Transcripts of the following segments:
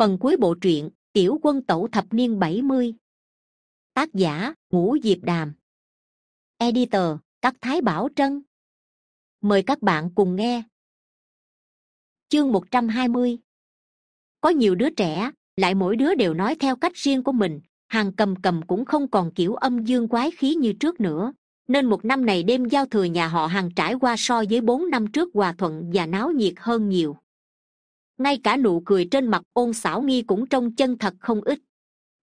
phần cuối bộ truyện, tiểu quân tẩu thập niên bảy mươi. Tác giả, ngũ diệp đàm. Editor, các thái bảo trân. Mời các bạn cùng nghe. Chương một trăm hai mươi. Có nhiều đứa trẻ, lại mỗi đứa đều nói theo cách riêng của mình, hàng cầm cầm cũng không còn kiểu âm dương quái khí như trước nữa. Nên một năm này đêm giao thừa nhà họ hàng trải qua so với bốn năm trước hòa thuận và náo nhiệt hơn nhiều ngay cả nụ cười trên mặt ôn xảo nghi cũng trông chân thật không ít.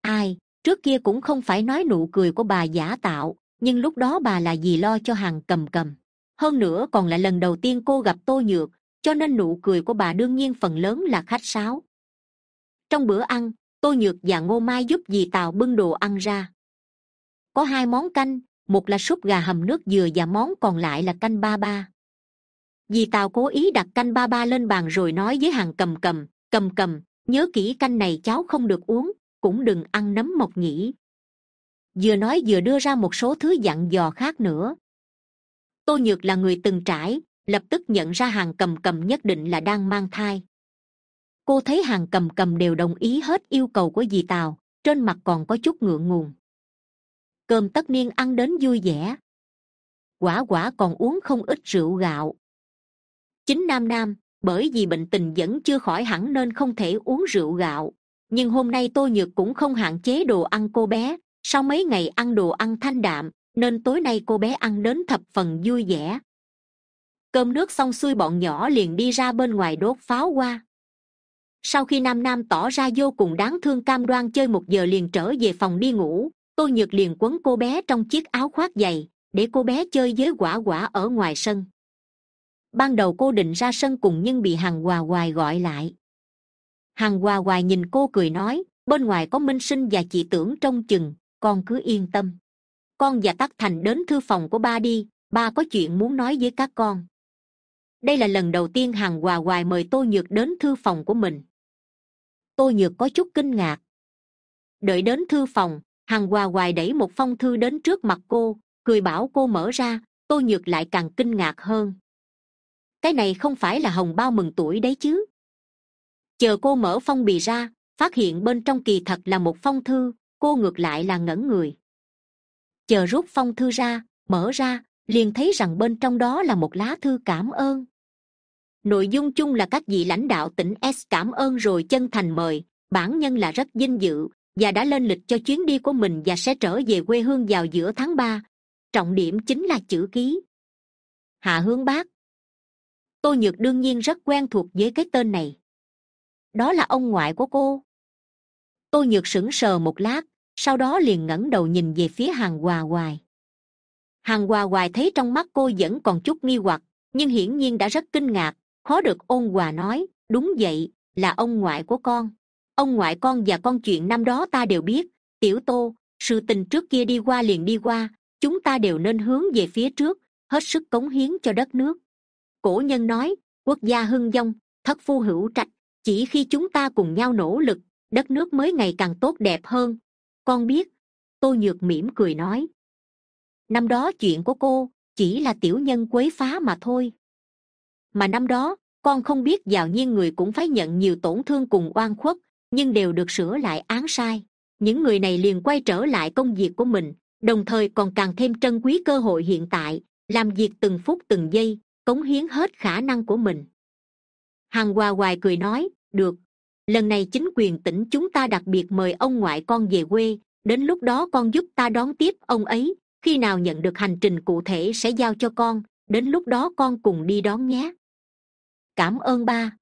Ai, trước kia cũng không phải nói nụ cười của bà giả tạo, nhưng lúc đó bà là vì lo cho hàng cầm cầm. Hơn nữa còn là lần đầu tiên cô gặp tô nhược, cho nên nụ cười của bà đương nhiên phần lớn là khách sáo. Trong bữa ăn, tô nhược và ngô mai giúp dì Tào bưng đồ ăn ra. Có hai món canh, một là súp gà hầm nước dừa và món còn lại là canh ba ba vì tào cố ý đặt canh ba ba lên bàn rồi nói với hàng cầm cầm cầm cầm, nhớ kỹ canh này cháu không được uống, cũng đừng ăn nấm mộc nhỉ vừa nói vừa đưa ra một số thứ dặn dò khác nữa. Tô nhược là người từng trải, lập tức nhận ra hàng cầm cầm nhất định là đang mang thai. Cô thấy hàng cầm cầm đều đồng ý hết yêu cầu của dì tào, trên mặt còn có chút ngượng ngùng. Cơm tất niên ăn đến vui vẻ. Quả quả còn uống không ít rượu gạo chính nam nam, bởi vì bệnh tình vẫn chưa khỏi hẳn nên không thể uống rượu gạo. Nhưng hôm nay tôi nhược cũng không hạn chế đồ ăn cô bé. Sau mấy ngày ăn đồ ăn thanh đạm, nên tối nay cô bé ăn đến thập phần vui vẻ. Cơm nước xong xuôi bọn nhỏ liền đi ra bên ngoài đốt pháo qua. sau khi nam nam tỏ ra vô cùng đáng thương cam đoan chơi một giờ liền trở về phòng đi ngủ Tôi nhược liền quấn cô bé trong chiếc áo khoác dày để cô bé chơi với quả quả ở ngoài sân ban đầu cô định ra sân cùng nhưng bị hằng hòa hoài gọi lại. Hằng hòa hoài nhìn cô cười nói, bên ngoài có minh sinh và chị tưởng trông chừng, con cứ yên tâm. Con và tắc thành đến thư phòng của ba đi, ba có chuyện muốn nói với các con. Đây là lần đầu tiên hằng hòa hoài mời tô nhược đến thư phòng của mình. Tô nhược có chút kinh ngạc. Đợi đến thư phòng, hằng hòa hoài đẩy một phong thư đến trước mặt cô, cười bảo cô mở ra, tô nhược lại càng kinh ngạc hơn cái này không phải là hồng bao mừng tuổi đấy chứ. Chờ cô mở phong bì ra, phát hiện bên trong kỳ thật là một phong thư, cô ngược lại là ngẩn người. Chờ rút phong thư ra, mở ra, liền thấy rằng bên trong đó là một lá thư cảm ơn. Nội dung chung là các vị lãnh đạo tỉnh s cảm ơn rồi chân thành mời, bản nhân là rất vinh dự, và đã lên lịch cho chuyến đi của mình và sẽ trở về quê hương vào giữa tháng ba. Trọng điểm chính là chữ ký. Hạ hướng bác tô nhược đương nhiên rất quen thuộc với cái tên này. Đó là ông ngoại của cô. Tô nhược sững sờ một lát, sau đó liền ngẩng đầu nhìn về phía hàng hòa hoài. Hàng hòa hoài thấy trong mắt cô vẫn còn chút nghi hoặc, nhưng hiển nhiên đã rất kinh ngạc, khó được ôn hòa nói, đúng vậy, là ông ngoại của con. Ông ngoại con và con chuyện năm đó ta đều biết. Tiểu tô, sự tình trước kia đi qua liền đi qua, chúng ta đều nên hướng về phía trước, hết sức cống hiến cho đất nước cổ nhân nói, quốc gia hưng vong thất phu hữu trạch, chỉ khi chúng ta cùng nhau nỗ lực, đất nước mới ngày càng tốt đẹp hơn. Con biết, tô nhược mỉm cười nói. Năm đó chuyện của cô chỉ là tiểu nhân quấy phá mà thôi. Mà năm đó, con không biết dạo nhiên người cũng phải nhận nhiều tổn thương cùng oan khuất, nhưng đều được sửa lại án sai. Những người này liền quay trở lại công việc của mình, đồng thời còn càng thêm trân quý cơ hội hiện tại, làm việc từng phút từng giây cống hiến hết khả năng của mình. Hằng hòa hoài cười nói, được, lần này chính quyền tỉnh chúng ta đặc biệt mời ông ngoại con về quê, đến lúc đó con giúp ta đón tiếp ông ấy, khi nào nhận được hành trình cụ thể sẽ giao cho con, đến lúc đó con cùng đi đón nhé. Cảm ơn ba.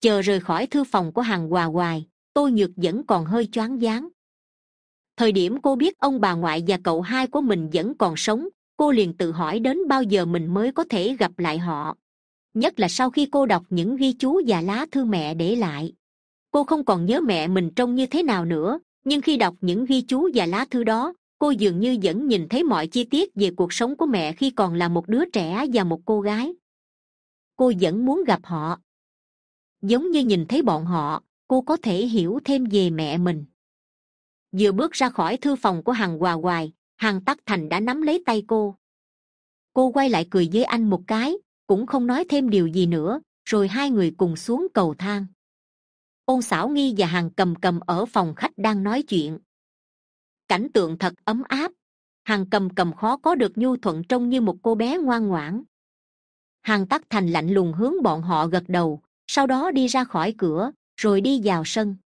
Chờ rời khỏi thư phòng của hằng hòa hoài tôi nhược vẫn còn hơi choáng váng. Thời điểm cô biết ông bà ngoại và cậu hai của mình vẫn còn sống cô liền tự hỏi đến bao giờ mình mới có thể gặp lại họ. Nhất là sau khi cô đọc những ghi chú và lá thư mẹ để lại. Cô không còn nhớ mẹ mình trông như thế nào nữa, nhưng khi đọc những ghi chú và lá thư đó, cô dường như vẫn nhìn thấy mọi chi tiết về cuộc sống của mẹ khi còn là một đứa trẻ và một cô gái. Cô vẫn muốn gặp họ. Giống như nhìn thấy bọn họ, cô có thể hiểu thêm về mẹ mình. Vừa bước ra khỏi thư phòng của hằng hòa hoài hằng tắc thành đã nắm lấy tay cô. Cô quay lại cười với anh một cái, cũng không nói thêm điều gì nữa, rồi hai người cùng xuống cầu thang. Ôn xảo nghi và Hằng cầm cầm ở phòng khách đang nói chuyện. Cảnh tượng thật ấm áp. Hằng cầm cầm khó có được nhu thuận trông như một cô bé ngoan ngoãn. Hằng tắc thành lạnh lùng hướng bọn họ gật đầu, sau đó đi ra khỏi cửa, rồi đi vào sân.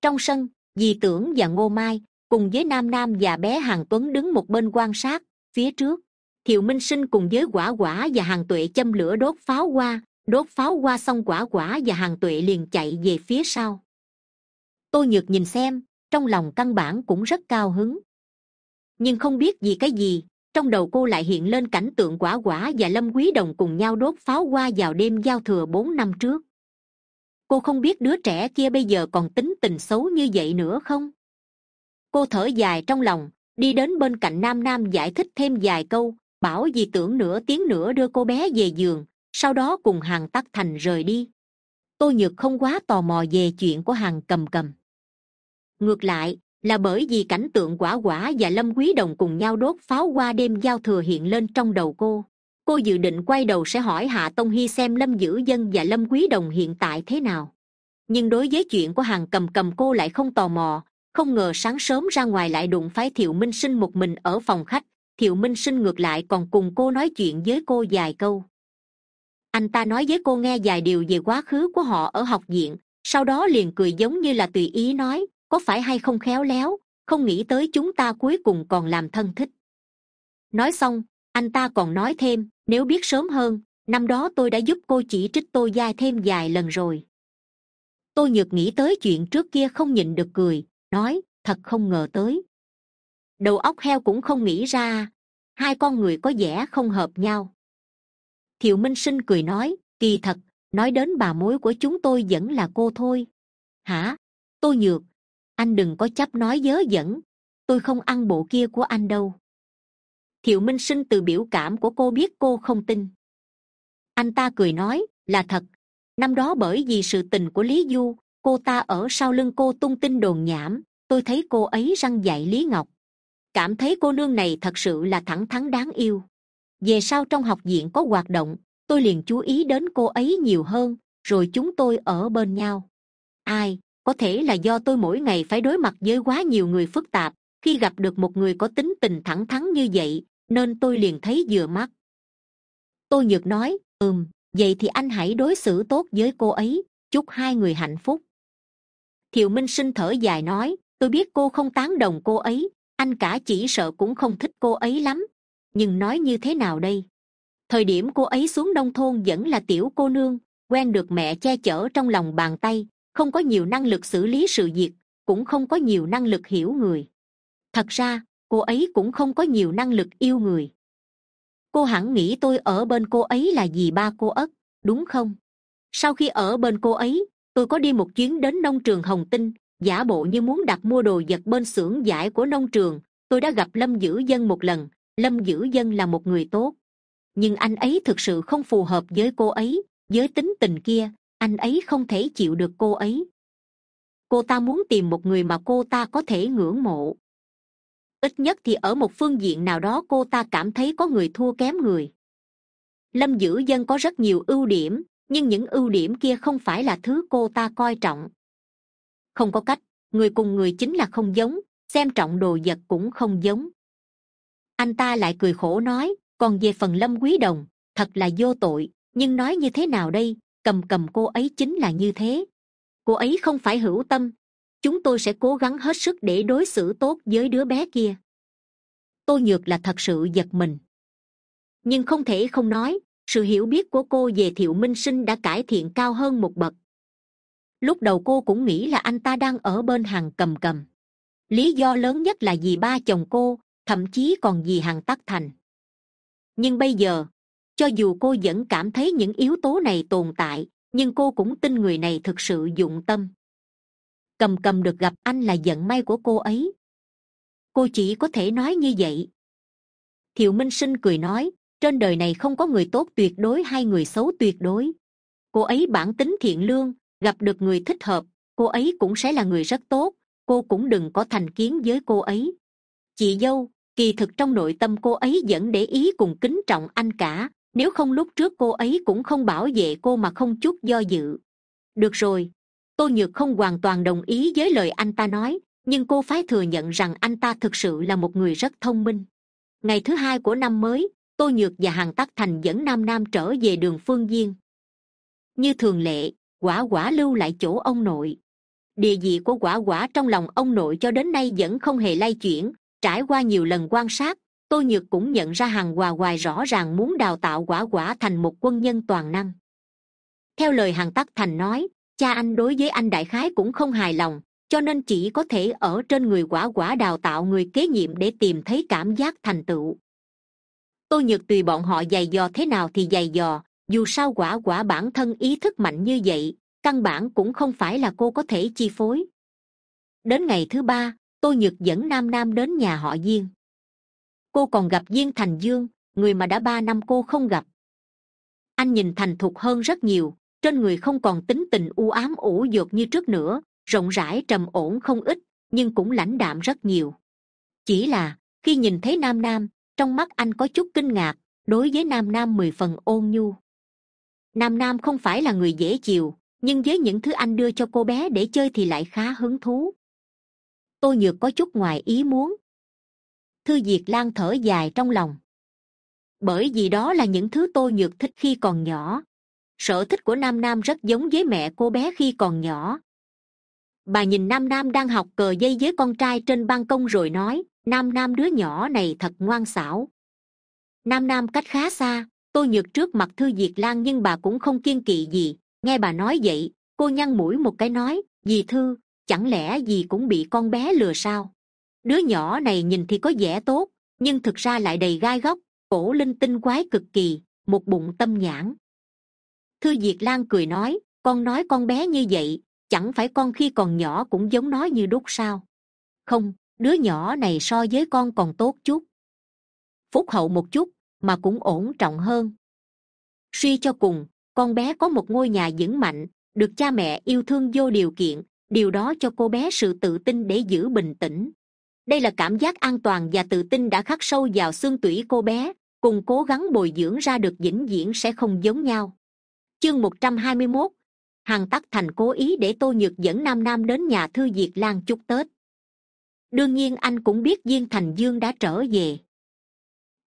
Trong sân, dì tưởng và ngô mai cùng với nam nam và bé hàng tuấn đứng một bên quan sát, phía trước. Thiệu minh sinh cùng với quả quả và hàng tuệ châm lửa đốt pháo hoa, đốt pháo hoa xong quả quả và hàng tuệ liền chạy về phía sau. Tôi nhược nhìn xem, trong lòng căn bản cũng rất cao hứng. Nhưng không biết gì cái gì, trong đầu cô lại hiện lên cảnh tượng quả quả và lâm quý đồng cùng nhau đốt pháo hoa vào đêm giao thừa bốn năm trước. Cô không biết đứa trẻ kia bây giờ còn tính tình xấu như vậy nữa không? Cô thở dài trong lòng, đi đến bên cạnh nam nam giải thích thêm vài câu, bảo gì tưởng nửa tiếng nữa đưa cô bé về giường, sau đó cùng hàng tắc thành rời đi. Tôi nhược không quá tò mò về chuyện của hàng cầm cầm. Ngược lại, là bởi vì cảnh tượng quả quả và lâm quý đồng cùng nhau đốt pháo qua đêm giao thừa hiện lên trong đầu cô. Cô dự định quay đầu sẽ hỏi hạ tông hy xem lâm dữ dân và lâm quý đồng hiện tại thế nào. Nhưng đối với chuyện của hàng cầm cầm cô lại không tò mò không ngờ sáng sớm ra ngoài lại đụng phải thiệu minh sinh một mình ở phòng khách, thiệu minh sinh ngược lại còn cùng cô nói chuyện với cô vài câu. Anh ta nói với cô nghe vài điều về quá khứ của họ ở học viện, sau đó liền cười giống như là tùy ý nói, có phải hay không khéo léo, không nghĩ tới chúng ta cuối cùng còn làm thân thích. Nói xong, anh ta còn nói thêm, nếu biết sớm hơn, năm đó tôi đã giúp cô chỉ trích tôi dai thêm vài lần rồi. Tôi nhược nghĩ tới chuyện trước kia không nhịn được cười nói, thật không ngờ tới. Đầu óc heo cũng không nghĩ ra, hai con người có vẻ không hợp nhau. Thiệu minh sinh cười nói, kỳ thật, nói đến bà mối của chúng tôi vẫn là cô thôi. Hả? Tôi nhược. Anh đừng có chấp nói dớ dẫn. Tôi không ăn bộ kia của anh đâu. Thiệu minh sinh từ biểu cảm của cô biết cô không tin. Anh ta cười nói, là thật. Năm đó bởi vì sự tình của lý du cô ta ở sau lưng cô tung tin đồn nhảm, tôi thấy cô ấy răng dạy lý ngọc. Cảm thấy cô nương này thật sự là thẳng thắn đáng yêu. Về sau trong học viện có hoạt động, tôi liền chú ý đến cô ấy nhiều hơn, rồi chúng tôi ở bên nhau. Ai, có thể là do tôi mỗi ngày phải đối mặt với quá nhiều người phức tạp, khi gặp được một người có tính tình thẳng thắn như vậy, nên tôi liền thấy vừa mắt. Tôi nhược nói, ừm, vậy thì anh hãy đối xử tốt với cô ấy, chúc hai người hạnh phúc thiệu minh sinh thở dài nói, tôi biết cô không tán đồng cô ấy, anh cả chỉ sợ cũng không thích cô ấy lắm. Nhưng nói như thế nào đây? Thời điểm cô ấy xuống nông thôn vẫn là tiểu cô nương, quen được mẹ che chở trong lòng bàn tay, không có nhiều năng lực xử lý sự việc, cũng không có nhiều năng lực hiểu người. Thật ra, cô ấy cũng không có nhiều năng lực yêu người. Cô hẳn nghĩ tôi ở bên cô ấy là vì ba cô ất đúng không? Sau khi ở bên cô ấy tôi có đi một chuyến đến nông trường hồng tinh, giả bộ như muốn đặt mua đồ vật bên xưởng giải của nông trường. Tôi đã gặp lâm dữ dân một lần. Lâm dữ dân là một người tốt. Nhưng anh ấy thực sự không phù hợp với cô ấy, với tính tình kia. Anh ấy không thể chịu được cô ấy. Cô ta muốn tìm một người mà cô ta có thể ngưỡng mộ. Ít nhất thì ở một phương diện nào đó cô ta cảm thấy có người thua kém người. Lâm dữ dân có rất nhiều ưu điểm nhưng những ưu điểm kia không phải là thứ cô ta coi trọng. Không có cách, người cùng người chính là không giống, xem trọng đồ vật cũng không giống. Anh ta lại cười khổ nói, còn về phần lâm quý đồng, thật là vô tội, nhưng nói như thế nào đây, cầm cầm cô ấy chính là như thế. Cô ấy không phải hữu tâm. Chúng tôi sẽ cố gắng hết sức để đối xử tốt với đứa bé kia. Tôi nhược là thật sự giật mình. Nhưng không thể không nói sự hiểu biết của cô về thiệu minh sinh đã cải thiện cao hơn một bậc. Lúc đầu cô cũng nghĩ là anh ta đang ở bên hàng cầm cầm. Lý do lớn nhất là vì ba chồng cô, thậm chí còn vì hàng tắc thành. Nhưng bây giờ, cho dù cô vẫn cảm thấy những yếu tố này tồn tại, nhưng cô cũng tin người này thực sự dụng tâm. Cầm cầm được gặp anh là vận may của cô ấy. Cô chỉ có thể nói như vậy. Thiệu minh sinh cười nói trên đời này không có người tốt tuyệt đối hay người xấu tuyệt đối. Cô ấy bản tính thiện lương, gặp được người thích hợp, cô ấy cũng sẽ là người rất tốt, cô cũng đừng có thành kiến với cô ấy. Chị dâu, kỳ thực trong nội tâm cô ấy vẫn để ý cùng kính trọng anh cả, nếu không lúc trước cô ấy cũng không bảo vệ cô mà không chút do dự. Được rồi, tô nhược không hoàn toàn đồng ý với lời anh ta nói, nhưng cô phải thừa nhận rằng anh ta thực sự là một người rất thông minh. Ngày thứ hai của năm mới Tô nhược và hàng tắc thành dẫn nam nam trở về đường phương Viên. như thường lệ, quả quả lưu lại chỗ ông nội. Địa vị của quả quả trong lòng ông nội cho đến nay vẫn không hề lay chuyển, trải qua nhiều lần quan sát, Tô nhược cũng nhận ra Hằng hòa hoài rõ ràng muốn đào tạo quả quả thành một quân nhân toàn năng. Theo lời Hằng tắc thành nói, cha anh đối với anh đại khái cũng không hài lòng, cho nên chỉ có thể ở trên người quả quả đào tạo người kế nhiệm để tìm thấy cảm giác thành tựu tô nhược tùy bọn họ giày dò thế nào thì giày dò, dù sao quả quả bản thân ý thức mạnh như vậy, căn bản cũng không phải là cô có thể chi phối. Đến ngày thứ ba, tô nhược dẫn nam nam đến nhà họ diên. Cô còn gặp diên thành dương, người mà đã ba năm cô không gặp. Anh nhìn thành thục hơn rất nhiều, trên người không còn tính tình u ám ủ dột như trước nữa, rộng rãi trầm ổn không ít, nhưng cũng lãnh đạm rất nhiều. Chỉ là, khi nhìn thấy nam nam trong mắt anh có chút kinh ngạc, đối với nam nam mười phần ôn nhu. Nam nam không phải là người dễ chiều nhưng với những thứ anh đưa cho cô bé để chơi thì lại khá hứng thú. Tôi nhược có chút ngoài ý muốn. Thư diệt lan thở dài trong lòng. Bởi vì đó là những thứ tôi nhược thích khi còn nhỏ. Sở thích của nam nam rất giống với mẹ cô bé khi còn nhỏ. Bà nhìn nam nam đang học cờ dây với con trai trên ban công rồi nói nam nam đứa nhỏ này thật ngoan xảo. Nam nam cách khá xa, tôi nhược trước mặt thư diệt lan nhưng bà cũng không kiên kỵ gì. Nghe bà nói vậy, cô nhăn mũi một cái nói, dì thư, chẳng lẽ dì cũng bị con bé lừa sao? Đứa nhỏ này nhìn thì có vẻ tốt, nhưng thực ra lại đầy gai góc, cổ linh tinh quái cực kỳ, một bụng tâm nhãn. Thư diệt lan cười nói, con nói con bé như vậy, chẳng phải con khi còn nhỏ cũng giống nó như đúc sao? Không đứa nhỏ này so với con còn tốt chút. Phúc hậu một chút, mà cũng ổn trọng hơn. Suy cho cùng, con bé có một ngôi nhà vững mạnh, được cha mẹ yêu thương vô điều kiện, điều đó cho cô bé sự tự tin để giữ bình tĩnh. Đây là cảm giác an toàn và tự tin đã khắc sâu vào xương tủy cô bé, cùng cố gắng bồi dưỡng ra được vĩnh viễn sẽ không giống nhau. Chương một trăm hai mươi mốt hằng tắc thành cố ý để tô nhược dẫn nam nam đến nhà thư diệt lan chúc tết đương nhiên anh cũng biết viên thành dương đã trở về.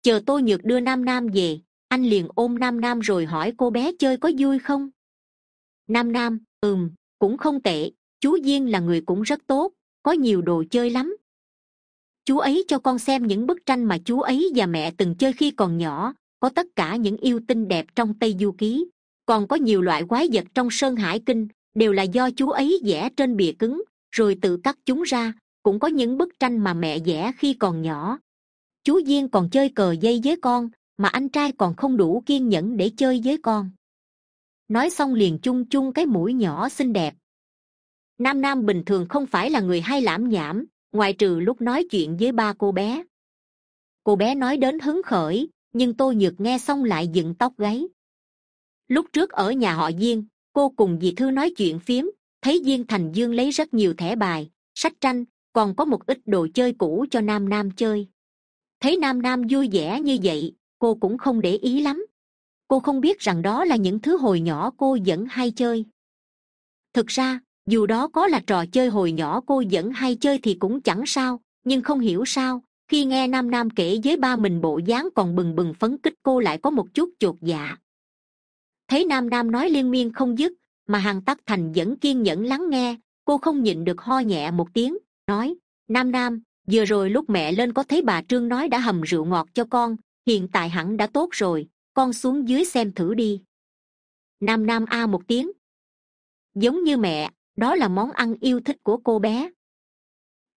Chờ tô nhược đưa nam nam về, anh liền ôm nam nam rồi hỏi cô bé chơi có vui không? Nam nam, ừm, cũng không tệ, chú diên là người cũng rất tốt, có nhiều đồ chơi lắm. Chú ấy cho con xem những bức tranh mà chú ấy và mẹ từng chơi khi còn nhỏ, có tất cả những yêu tinh đẹp trong tây du ký. Còn có nhiều loại quái vật trong sơn hải kinh, đều là do chú ấy vẽ trên bìa cứng, rồi tự cắt chúng ra cũng có những bức tranh mà mẹ vẽ khi còn nhỏ. Chú duyên còn chơi cờ dây với con, mà anh trai còn không đủ kiên nhẫn để chơi với con. Nói xong liền chung chung cái mũi nhỏ xinh đẹp. Nam nam bình thường không phải là người hay lãm nhảm ngoài trừ lúc nói chuyện với ba cô bé. Cô bé nói đến hứng khởi, nhưng tôi nhược nghe xong lại dựng tóc gáy. Lúc trước ở nhà họ diên, cô cùng dì thư nói chuyện phiếm thấy diên thành dương lấy rất nhiều thẻ bài, sách tranh còn có một ít đồ chơi cũ cho nam nam chơi. Thấy nam nam vui vẻ như vậy, cô cũng không để ý lắm. Cô không biết rằng đó là những thứ hồi nhỏ cô vẫn hay chơi. Thực ra, dù đó có là trò chơi hồi nhỏ cô vẫn hay chơi thì cũng chẳng sao, nhưng không hiểu sao, khi nghe nam nam kể với ba mình bộ dáng còn bừng bừng phấn kích cô lại có một chút chột dạ. Thấy nam nam nói liên miên không dứt, mà hàng tắc thành vẫn kiên nhẫn lắng nghe, cô không nhịn được ho nhẹ một tiếng nói, nam nam, vừa rồi lúc mẹ lên có thấy bà trương nói đã hầm rượu ngọt cho con, hiện tại hẳn đã tốt rồi, con xuống dưới xem thử đi. Nam nam a một tiếng. Giống như mẹ, đó là món ăn yêu thích của cô bé.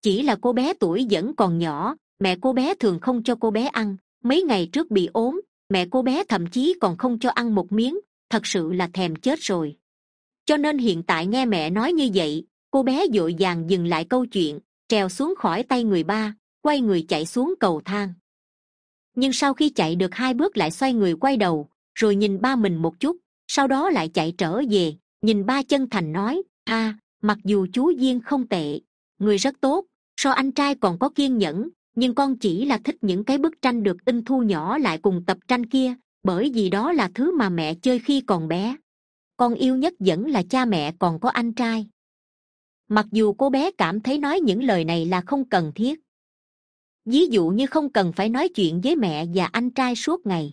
Chỉ là cô bé tuổi vẫn còn nhỏ, mẹ cô bé thường không cho cô bé ăn. Mấy ngày trước bị ốm, mẹ cô bé thậm chí còn không cho ăn một miếng, thật sự là thèm chết rồi. Cho nên hiện tại nghe mẹ nói như vậy cô bé d ộ i vàng dừng lại câu chuyện, trèo xuống khỏi tay người ba, quay người chạy xuống cầu thang. Nhưng sau khi chạy được hai bước lại xoay người quay đầu, rồi nhìn ba mình một chút, sau đó lại chạy trở về, nhìn ba chân thành nói, a, mặc dù chú duyên không tệ, người rất tốt, so anh trai còn có kiên nhẫn, nhưng con chỉ là thích những cái bức tranh được in thu nhỏ lại cùng tập tranh kia, bởi vì đó là thứ mà mẹ chơi khi còn bé. Con yêu nhất vẫn là cha mẹ còn có anh trai mặc dù cô bé cảm thấy nói những lời này là không cần thiết. Ví dụ như không cần phải nói chuyện với mẹ và anh trai suốt ngày.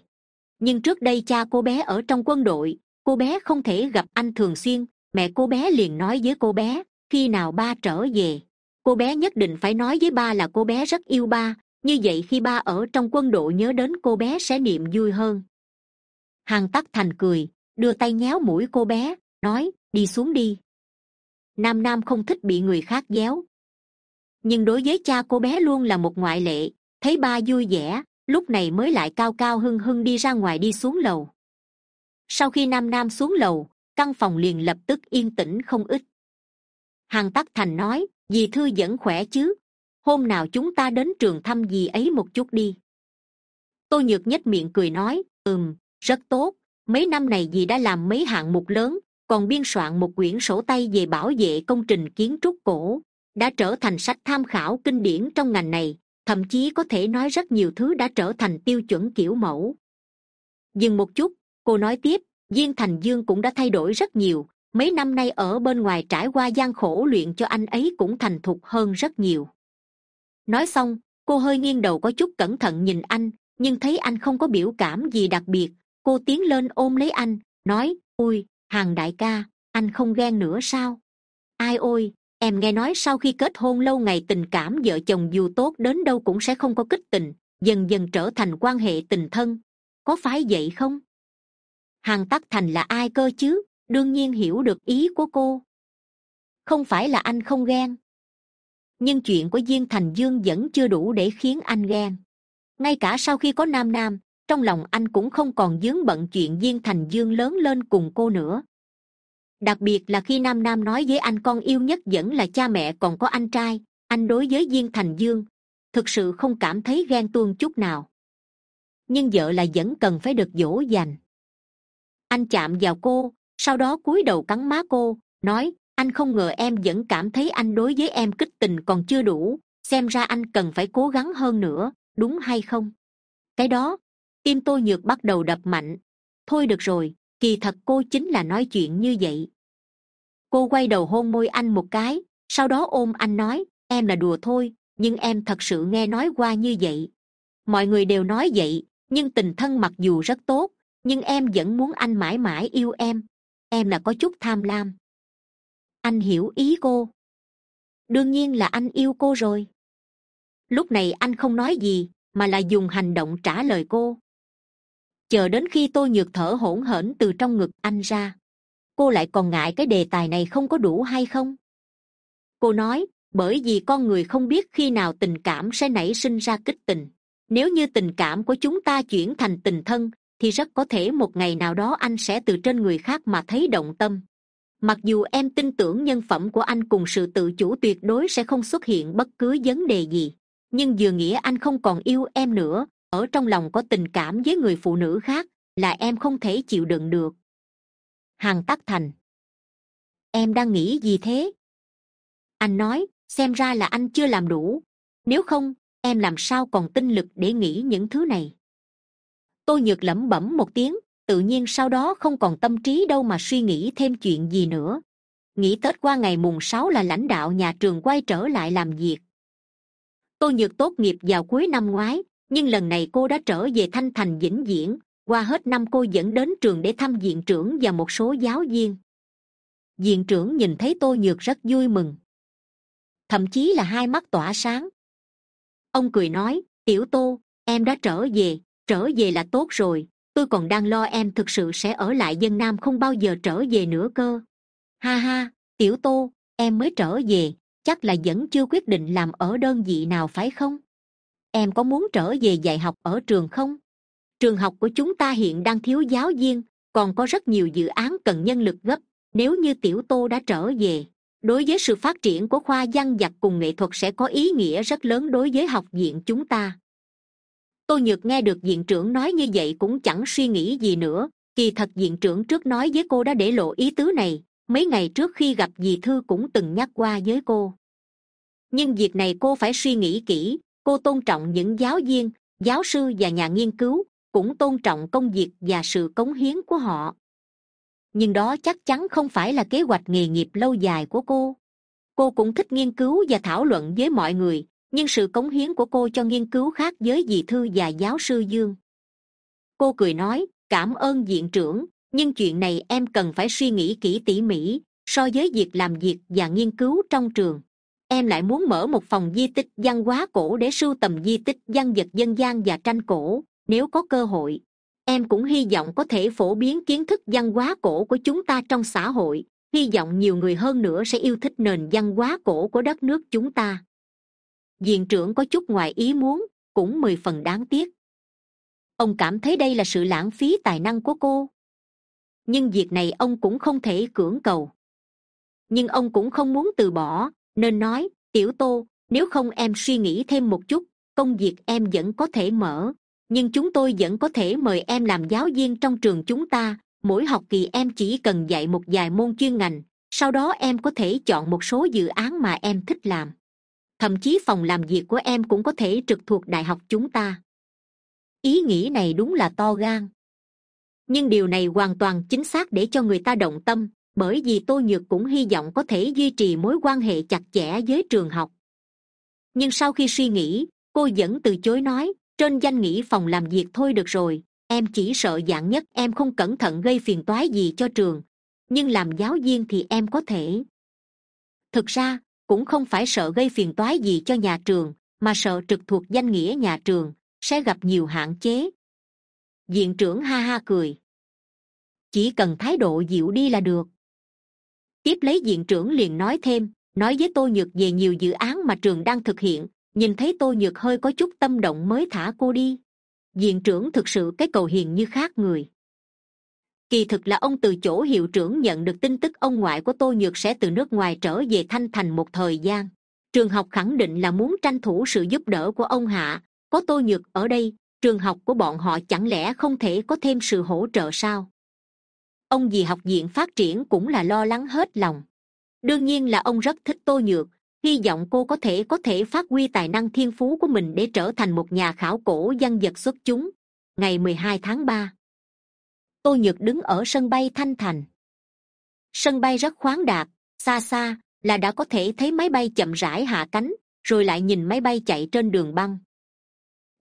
Nhưng trước đây cha cô bé ở trong quân đội, cô bé không thể gặp anh thường xuyên. Mẹ cô bé liền nói với cô bé, khi nào ba trở về? Cô bé nhất định phải nói với ba là cô bé rất yêu ba. Như vậy khi ba ở trong quân đội nhớ đến cô bé sẽ niệm vui hơn. Hằng tắc thành cười, đưa tay nhéo mũi cô bé, nói, đi xuống đi nam nam không thích bị người khác déo. Nhưng đối với cha cô bé luôn là một ngoại lệ, thấy ba vui vẻ, lúc này mới lại cao cao hưng hưng đi ra ngoài đi xuống lầu. Sau khi nam nam xuống lầu, căn phòng liền lập tức yên tĩnh không ít. Hằng tắc thành nói, dì thư vẫn khỏe chứ? Hôm nào chúng ta đến trường thăm dì ấy một chút đi. Tôi nhược nhếch miệng cười nói, ừm, rất tốt. Mấy năm này dì đã làm mấy hạng mục lớn còn biên soạn một quyển sổ tay về bảo vệ công trình kiến trúc cổ, đã trở thành sách tham khảo kinh điển trong ngành này, thậm chí có thể nói rất nhiều thứ đã trở thành tiêu chuẩn kiểu mẫu. Dừng một chút, cô nói tiếp viên thành dương cũng đã thay đổi rất nhiều, mấy năm nay ở bên ngoài trải qua gian khổ luyện cho anh ấy cũng thành thục hơn rất nhiều. Nói xong, cô hơi nghiêng đầu có chút cẩn thận nhìn anh, nhưng thấy anh không có biểu cảm gì đặc biệt, cô tiến lên ôm lấy anh, nói ui hàng đại ca, anh không ghen nữa sao? Ai ôi, em nghe nói sau khi kết hôn lâu ngày tình cảm vợ chồng dù tốt đến đâu cũng sẽ không có kích tình, dần dần trở thành quan hệ tình thân. Có phải vậy không? Hàng tắc thành là ai cơ chứ? Đương nhiên hiểu được ý của cô. Không phải là anh không ghen. Nhưng chuyện của diên thành dương vẫn chưa đủ để khiến anh ghen. Ngay cả sau khi có nam nam trong lòng anh cũng không còn dướng bận chuyện diên thành dương lớn lên cùng cô nữa. Đặc biệt là khi nam nam nói với anh con yêu nhất vẫn là cha mẹ còn có anh trai, anh đối với diên thành dương, thực sự không cảm thấy ghen tuông chút nào. Nhưng vợ là vẫn cần phải được dỗ dành. Anh chạm vào cô, sau đó cúi đầu cắn má cô, nói, anh không ngờ em vẫn cảm thấy anh đối với em kích tình còn chưa đủ, xem ra anh cần phải cố gắng hơn nữa, đúng hay không? Cái đó tim tôi nhược bắt đầu đập mạnh. Thôi được rồi, kỳ thật cô chính là nói chuyện như vậy. Cô quay đầu hôn môi anh một cái, sau đó ôm anh nói, em là đùa thôi, nhưng em thật sự nghe nói qua như vậy. Mọi người đều nói vậy, nhưng tình thân mặc dù rất tốt, nhưng em vẫn muốn anh mãi mãi yêu em. Em là có chút tham lam. Anh hiểu ý cô. Đương nhiên là anh yêu cô rồi. Lúc này anh không nói gì, mà là dùng hành động trả lời cô chờ đến khi tôi nhược thở hổn hển từ trong ngực anh ra, cô lại còn ngại cái đề tài này không có đủ hay không? Cô nói, bởi vì con người không biết khi nào tình cảm sẽ nảy sinh ra kích tình. Nếu như tình cảm của chúng ta chuyển thành tình thân, thì rất có thể một ngày nào đó anh sẽ từ trên người khác mà thấy động tâm. Mặc dù em tin tưởng nhân phẩm của anh cùng sự tự chủ tuyệt đối sẽ không xuất hiện bất cứ vấn đề gì, nhưng vừa nghĩa anh không còn yêu em nữa ở trong lòng có tình cảm với người phụ nữ khác là em không thể chịu đựng được. Hằng tắc thành. Em đang nghĩ gì thế? Anh nói, xem ra là anh chưa làm đủ. Nếu không, em làm sao còn tinh lực để nghĩ những thứ này? Tôi nhược lẩm bẩm một tiếng, tự nhiên sau đó không còn tâm trí đâu mà suy nghĩ thêm chuyện gì nữa. Nghĩ tết qua ngày mùng sáu là lãnh đạo nhà trường quay trở lại làm việc. Tôi nhược tốt nghiệp vào cuối năm ngoái nhưng lần này cô đã trở về thanh thành vĩnh viễn, qua hết năm cô dẫn đến trường để thăm viện trưởng và một số giáo viên. Viện trưởng nhìn thấy tôi nhược rất vui mừng. Thậm chí là hai mắt tỏa sáng. Ông cười nói, tiểu tô, em đã trở về trở về là tốt rồi, tôi còn đang lo em thực sự sẽ ở lại dân nam không bao giờ trở về nữa cơ. Ha ha, tiểu tô, em mới trở về, chắc là vẫn chưa quyết định làm ở đơn vị nào phải không? Em có muốn trở về dạy học ở trường không? Trường học của chúng ta hiện đang thiếu giáo viên, còn có rất nhiều dự án cần nhân lực gấp. Nếu như tiểu tô đã trở về, đối với sự phát triển của khoa văn vật cùng nghệ thuật sẽ có ý nghĩa rất lớn đối với học viện chúng ta. Tôi nhược nghe được viện trưởng nói như vậy cũng chẳng suy nghĩ gì nữa. Kỳ thật viện trưởng trước nói với cô đã để lộ ý tứ này. Mấy ngày trước khi gặp dì thư cũng từng nhắc qua với cô. Nhưng việc này cô phải suy nghĩ kỹ cô tôn trọng những giáo viên, giáo sư và nhà nghiên cứu, cũng tôn trọng công việc và sự cống hiến của họ. Nhưng đó chắc chắn không phải là kế hoạch nghề nghiệp lâu dài của cô. Cô cũng thích nghiên cứu và thảo luận với mọi người, nhưng sự cống hiến của cô cho nghiên cứu khác với dì thư và giáo sư dương. Cô cười nói, cảm ơn viện trưởng, nhưng chuyện này em cần phải suy nghĩ kỹ tỉ mỉ so với việc làm việc và nghiên cứu trong trường em lại muốn mở một phòng di tích văn hóa cổ để sưu tầm di tích văn vật dân gian và tranh cổ, nếu có cơ hội. Em cũng hy vọng có thể phổ biến kiến thức văn hóa cổ của chúng ta trong xã hội. Hy vọng nhiều người hơn nữa sẽ yêu thích nền văn hóa cổ của đất nước chúng ta. Viện trưởng có chút ngoài ý muốn, cũng mười phần đáng tiếc. Ông cảm thấy đây là sự lãng phí tài năng của cô. Nhưng việc này ông cũng không thể cưỡng cầu. Nhưng ông cũng không muốn từ bỏ nên nói, tiểu tô, nếu không em suy nghĩ thêm một chút, công việc em vẫn có thể mở. Nhưng chúng tôi vẫn có thể mời em làm giáo viên trong trường chúng ta. Mỗi học kỳ em chỉ cần dạy một vài môn chuyên ngành, sau đó em có thể chọn một số dự án mà em thích làm. Thậm chí phòng làm việc của em cũng có thể trực thuộc đại học chúng ta. Ý nghĩ này đúng là to gan. Nhưng điều này hoàn toàn chính xác để cho người ta động tâm bởi vì tôi nhược cũng hy vọng có thể duy trì mối quan hệ chặt chẽ với trường học. Nhưng sau khi suy nghĩ, cô vẫn từ chối nói, trên danh nghĩa phòng làm việc thôi được rồi, em chỉ sợ dạng nhất, em không cẩn thận gây phiền toái gì cho trường, nhưng làm giáo viên thì em có thể. Thực ra, cũng không phải sợ gây phiền toái gì cho nhà trường, mà sợ trực thuộc danh nghĩa nhà trường sẽ gặp nhiều hạn chế. Viện trưởng ha ha cười. Chỉ cần thái độ dịu đi là được tiếp lấy diện trưởng liền nói thêm, nói với tôi nhược về nhiều dự án mà trường đang thực hiện, nhìn thấy tôi nhược hơi có chút tâm động mới thả cô đi. Diện trưởng thực sự cái cầu hiền như khác người. Kỳ thực là ông từ chỗ hiệu trưởng nhận được tin tức ông ngoại của tôi nhược sẽ từ nước ngoài trở về thanh thành một thời gian. Trường học khẳng định là muốn tranh thủ sự giúp đỡ của ông hạ. Có tôi nhược ở đây, trường học của bọn họ chẳng lẽ không thể có thêm sự hỗ trợ sao? Ông vì học viện phát triển cũng là lo lắng hết lòng. Đương nhiên là ông rất thích tô nhược, hy vọng cô có thể có thể phát huy tài năng thiên phú của mình để trở thành một nhà khảo cổ văn vật xuất chúng. Ngày mười hai tháng ba, tô nhược đứng ở sân bay thanh thành. Sân bay rất khoáng đạt, xa xa là đã có thể thấy máy bay chậm rãi hạ cánh, rồi lại nhìn máy bay chạy trên đường băng.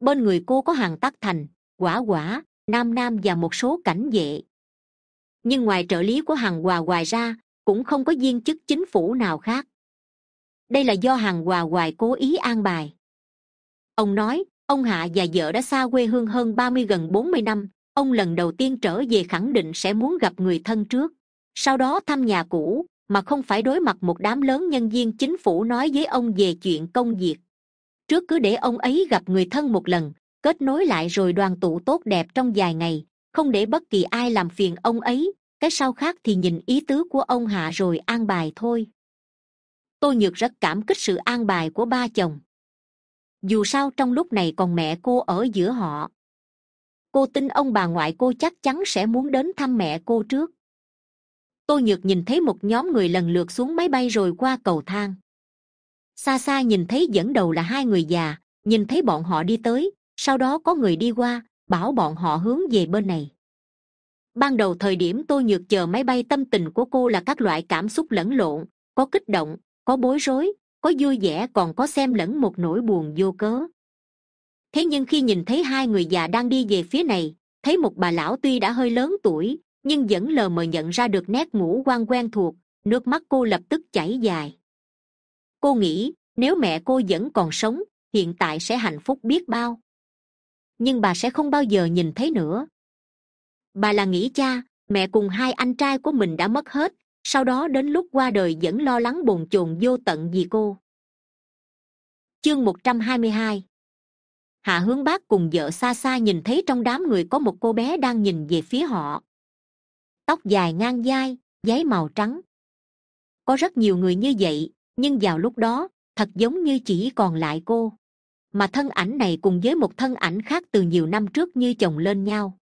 Bên người cô có hàng tắc thành, quả quả, nam nam và một số cảnh vệ nhưng ngoài trợ lý của hằng hòa hoài ra, cũng không có viên chức chính phủ nào khác. Đây là do hằng hòa hoài cố ý an bài. Ông nói, ông hạ và vợ đã xa quê hương hơn ba mươi gần bốn mươi năm, ông lần đầu tiên trở về khẳng định sẽ muốn gặp người thân trước. Sau đó thăm nhà cũ, mà không phải đối mặt một đám lớn nhân viên chính phủ nói với ông về chuyện công việc. Trước cứ để ông ấy gặp người thân một lần, kết nối lại rồi đoàn tụ tốt đẹp trong vài ngày không để bất kỳ ai làm phiền ông ấy, cái sau khác thì nhìn ý tứ của ông hạ rồi an bài thôi. Tôi nhược rất cảm kích sự an bài của ba chồng. Dù sao trong lúc này còn mẹ cô ở giữa họ. Cô tin ông bà ngoại cô chắc chắn sẽ muốn đến thăm mẹ cô trước. Tôi nhược nhìn thấy một nhóm người lần lượt xuống máy bay rồi qua cầu thang. Xa xa nhìn thấy dẫn đầu là hai người già, nhìn thấy bọn họ đi tới, sau đó có người đi qua bảo bọn họ hướng về bên này. Ban đầu thời điểm tôi nhược chờ máy bay tâm tình của cô là các loại cảm xúc lẫn lộn, có kích động, có bối rối, có vui vẻ, còn có xem lẫn một nỗi buồn vô cớ. Thế nhưng khi nhìn thấy hai người già đang đi về phía này, thấy một bà lão tuy đã hơi lớn tuổi, nhưng vẫn lờ mờ nhận ra được nét ngũ quan quen thuộc, nước mắt cô lập tức chảy dài. Cô nghĩ, nếu mẹ cô vẫn còn sống, hiện tại sẽ hạnh phúc biết bao nhưng bà sẽ không bao giờ nhìn thấy nữa. Bà là nghĩ cha, mẹ cùng hai anh trai của mình đã mất hết, sau đó đến lúc qua đời vẫn lo lắng bồn chồn vô tận vì cô. Chương một trăm hai mươi hai. Hạ hướng bác cùng vợ xa xa nhìn thấy trong đám người có một cô bé đang nhìn về phía họ. Tóc dài ngang vai giấy màu trắng. Có rất nhiều người như vậy, nhưng vào lúc đó, thật giống như chỉ còn lại cô mà thân ảnh này cùng với một thân ảnh khác từ nhiều năm trước như chồng lên nhau.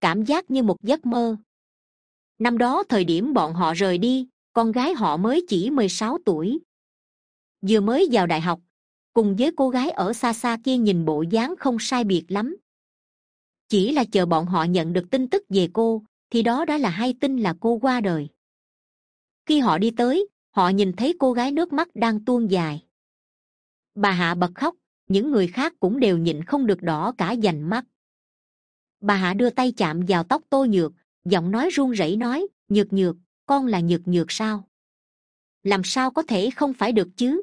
Cảm giác như một giấc mơ. Năm đó thời điểm bọn họ rời đi, con gái họ mới chỉ mười sáu tuổi. Vừa mới vào đại học, cùng với cô gái ở xa xa kia nhìn bộ dáng không sai biệt lắm. Chỉ là chờ bọn họ nhận được tin tức về cô, thì đó đã là hay tin là cô qua đời. Khi họ đi tới, họ nhìn thấy cô gái nước mắt đang tuôn dài. Bà hạ bật khóc những người khác cũng đều nhịn không được đỏ cả dành mắt. Bà hạ đưa tay chạm vào tóc tô nhược, giọng nói run rẩy nói, nhược nhược, con là nhược nhược sao? Làm sao có thể không phải được chứ?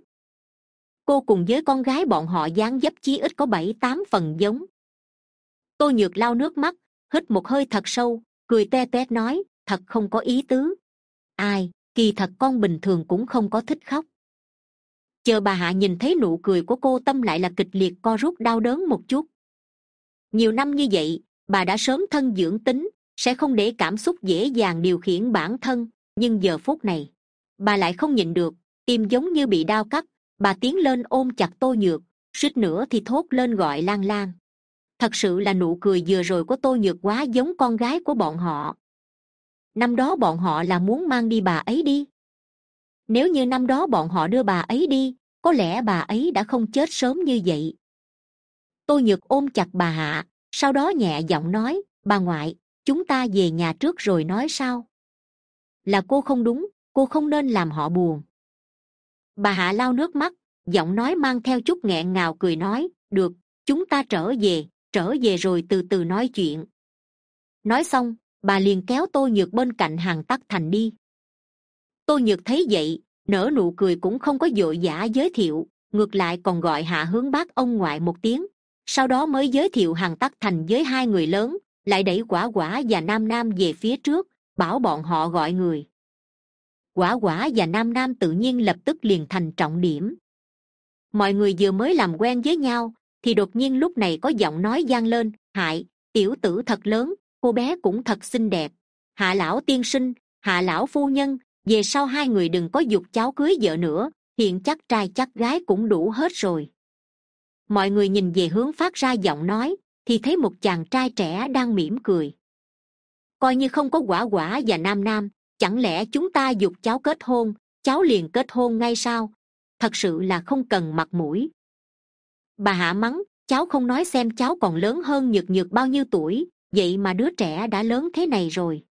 Cô cùng với con gái bọn họ dáng dấp chí ít có bảy tám phần giống. Tô nhược lau nước mắt, hít một hơi thật sâu, cười te toét nói, thật không có ý tứ. Ai, kỳ thật con bình thường cũng không có thích khóc chờ bà hạ nhìn thấy nụ cười của cô tâm lại là kịch liệt co rút đau đớn một chút. Nhiều năm như vậy, bà đã sớm thân dưỡng tính, sẽ không để cảm xúc dễ dàng điều khiển bản thân, nhưng giờ phút này, bà lại không nhịn được, tim giống như bị đau cắt, bà tiến lên ôm chặt tô nhược, suýt nữa thì thốt lên gọi lan lan. Thật sự là nụ cười vừa rồi của tô nhược quá giống con gái của bọn họ. Năm đó bọn họ là muốn mang đi bà ấy đi nếu như năm đó bọn họ đưa bà ấy đi, có lẽ bà ấy đã không chết sớm như vậy. Tôi nhược ôm chặt bà hạ, sau đó nhẹ giọng nói, bà ngoại, chúng ta về nhà trước rồi nói sao? Là cô không đúng, cô không nên làm họ buồn. Bà hạ lau nước mắt, giọng nói mang theo chút nghẹn ngào cười nói, được, chúng ta trở về trở về rồi từ từ nói chuyện. Nói xong, bà liền kéo tôi nhược bên cạnh hàng tắc thành đi tô nhược thấy vậy, nở nụ cười cũng không có vội vã giới thiệu, ngược lại còn gọi hạ hướng bác ông ngoại một tiếng. Sau đó mới giới thiệu hàng tắc thành với hai người lớn, lại đẩy quả quả và nam nam về phía trước, bảo bọn họ gọi người. Quả quả và nam nam tự nhiên lập tức liền thành trọng điểm. Mọi người vừa mới làm quen với nhau, thì đột nhiên lúc này có giọng nói g lên, hại, tiểu tử thật lớn, cô bé cũng thật xinh đẹp. Hạ lão tiên sinh, hạ lão phu nhân về sau hai người đừng có dục cháu cưới vợ nữa, hiện chắc trai chắc gái cũng đủ hết rồi. Mọi người nhìn về hướng phát ra giọng nói, thì thấy một chàng trai trẻ đang mỉm cười. Coi như không có quả quả và nam nam, chẳng lẽ chúng ta dục cháu kết hôn, cháu liền kết hôn ngay sao? Thật sự là không cần mặt mũi. Bà hạ mắng, cháu không nói xem cháu còn lớn hơn nhược nhược bao nhiêu tuổi, vậy mà đứa trẻ đã lớn thế này rồi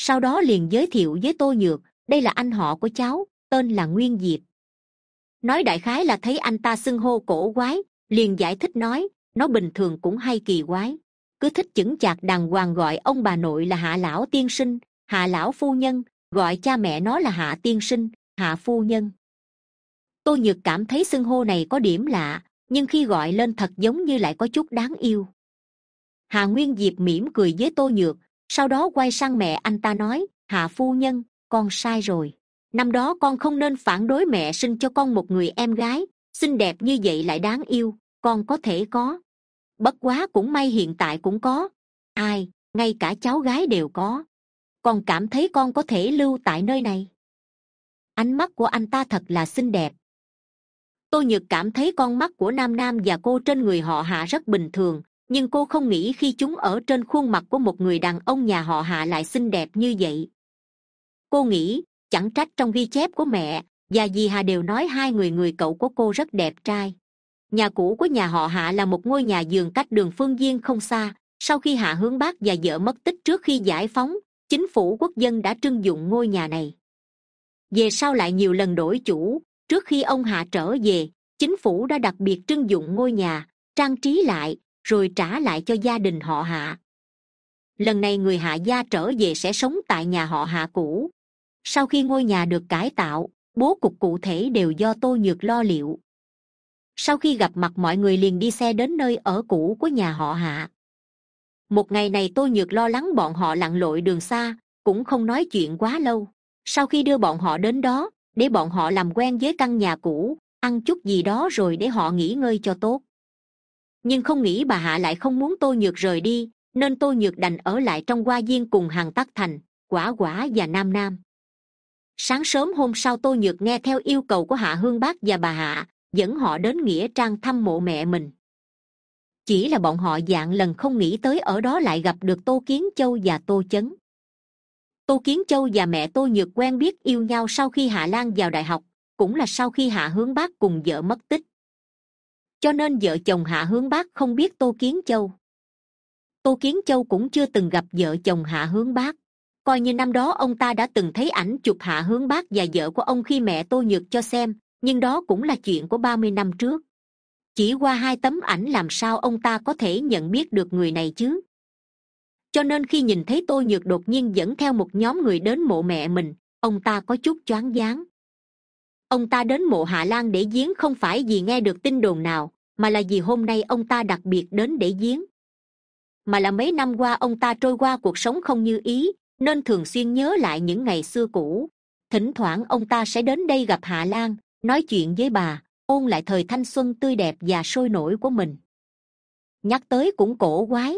sau đó liền giới thiệu với tô nhược, đây là anh họ của cháu, tên là nguyên diệp. Nói đại khái là thấy anh ta xưng hô cổ quái, liền giải thích nói, nó bình thường cũng hay kỳ quái. Cứ thích chững chạc đàng hoàng gọi ông bà nội là hạ lão tiên sinh, hạ lão phu nhân, gọi cha mẹ nó là hạ tiên sinh, hạ phu nhân. Tô nhược cảm thấy xưng hô này có điểm lạ, nhưng khi gọi lên thật giống như lại có chút đáng yêu. Hà nguyên diệp mỉm cười với tô nhược sau đó quay sang mẹ anh ta nói, hạ phu nhân, con sai rồi. Năm đó con không nên phản đối mẹ sinh cho con một người em gái. Xinh đẹp như vậy lại đáng yêu, con có thể có. Bất quá cũng may hiện tại cũng có. Ai, ngay cả cháu gái đều có. Con cảm thấy con có thể lưu tại nơi này. Ánh mắt của anh ta thật là xinh đẹp. Tôi nhược cảm thấy con mắt của nam nam và cô trên người họ hạ rất bình thường nhưng cô không nghĩ khi chúng ở trên khuôn mặt của một người đàn ông nhà họ hạ lại xinh đẹp như vậy. Cô nghĩ, chẳng trách trong ghi chép của mẹ và dì hà đều nói hai người người cậu của cô rất đẹp trai. Nhà cũ của nhà họ hạ là một ngôi nhà giường cách đường phương viên không xa. Sau khi hạ hướng bác và vợ mất tích trước khi giải phóng, chính phủ quốc dân đã trưng dụng ngôi nhà này. Về sau lại nhiều lần đổi chủ, trước khi ông hạ trở về, chính phủ đã đặc biệt trưng dụng ngôi nhà, trang trí lại rồi trả lại cho gia đình họ hạ. Lần này người hạ gia trở về sẽ sống tại nhà họ hạ cũ. Sau khi ngôi nhà được cải tạo, bố cục cụ thể đều do tô nhược lo liệu. Sau khi gặp mặt mọi người liền đi xe đến nơi ở cũ của nhà họ hạ. Một ngày này tô nhược lo lắng bọn họ lặn lội đường xa, cũng không nói chuyện quá lâu. Sau khi đưa bọn họ đến đó, để bọn họ làm quen với căn nhà cũ, ăn chút gì đó rồi để họ nghỉ ngơi cho tốt nhưng không nghĩ bà hạ lại không muốn tô nhược rời đi, nên tô nhược đành ở lại trong hoa viên cùng hàng tắc thành, quả quả và nam nam. Sáng sớm hôm sau tô nhược nghe theo yêu cầu của hạ hương bác và bà hạ, dẫn họ đến nghĩa trang thăm mộ mẹ mình. Chỉ là bọn họ dạng lần không nghĩ tới ở đó lại gặp được tô kiến châu và tô chấn. Tô kiến châu và mẹ tô nhược quen biết yêu nhau sau khi hạ lan vào đại học, cũng là sau khi hạ hướng bác cùng vợ mất tích cho nên vợ chồng hạ hướng bác không biết tô kiến châu. Tô kiến châu cũng chưa từng gặp vợ chồng hạ hướng bác. Coi như năm đó ông ta đã từng thấy ảnh chụp hạ hướng bác và vợ của ông khi mẹ tô nhược cho xem, nhưng đó cũng là chuyện của ba mươi năm trước. Chỉ qua hai tấm ảnh làm sao ông ta có thể nhận biết được người này chứ? Cho nên khi nhìn thấy tô nhược đột nhiên dẫn theo một nhóm người đến mộ mẹ mình, ông ta có chút choáng váng ông ta đến mộ hạ lan để giếng không phải vì nghe được tin đồn nào, mà là vì hôm nay ông ta đặc biệt đến để giếng. Mà là mấy năm qua ông ta trôi qua cuộc sống không như ý, nên thường xuyên nhớ lại những ngày xưa cũ. Thỉnh thoảng ông ta sẽ đến đây gặp hạ lan, nói chuyện với bà, ôn lại thời thanh xuân tươi đẹp và sôi nổi của mình. Nhắc tới cũng cổ quái.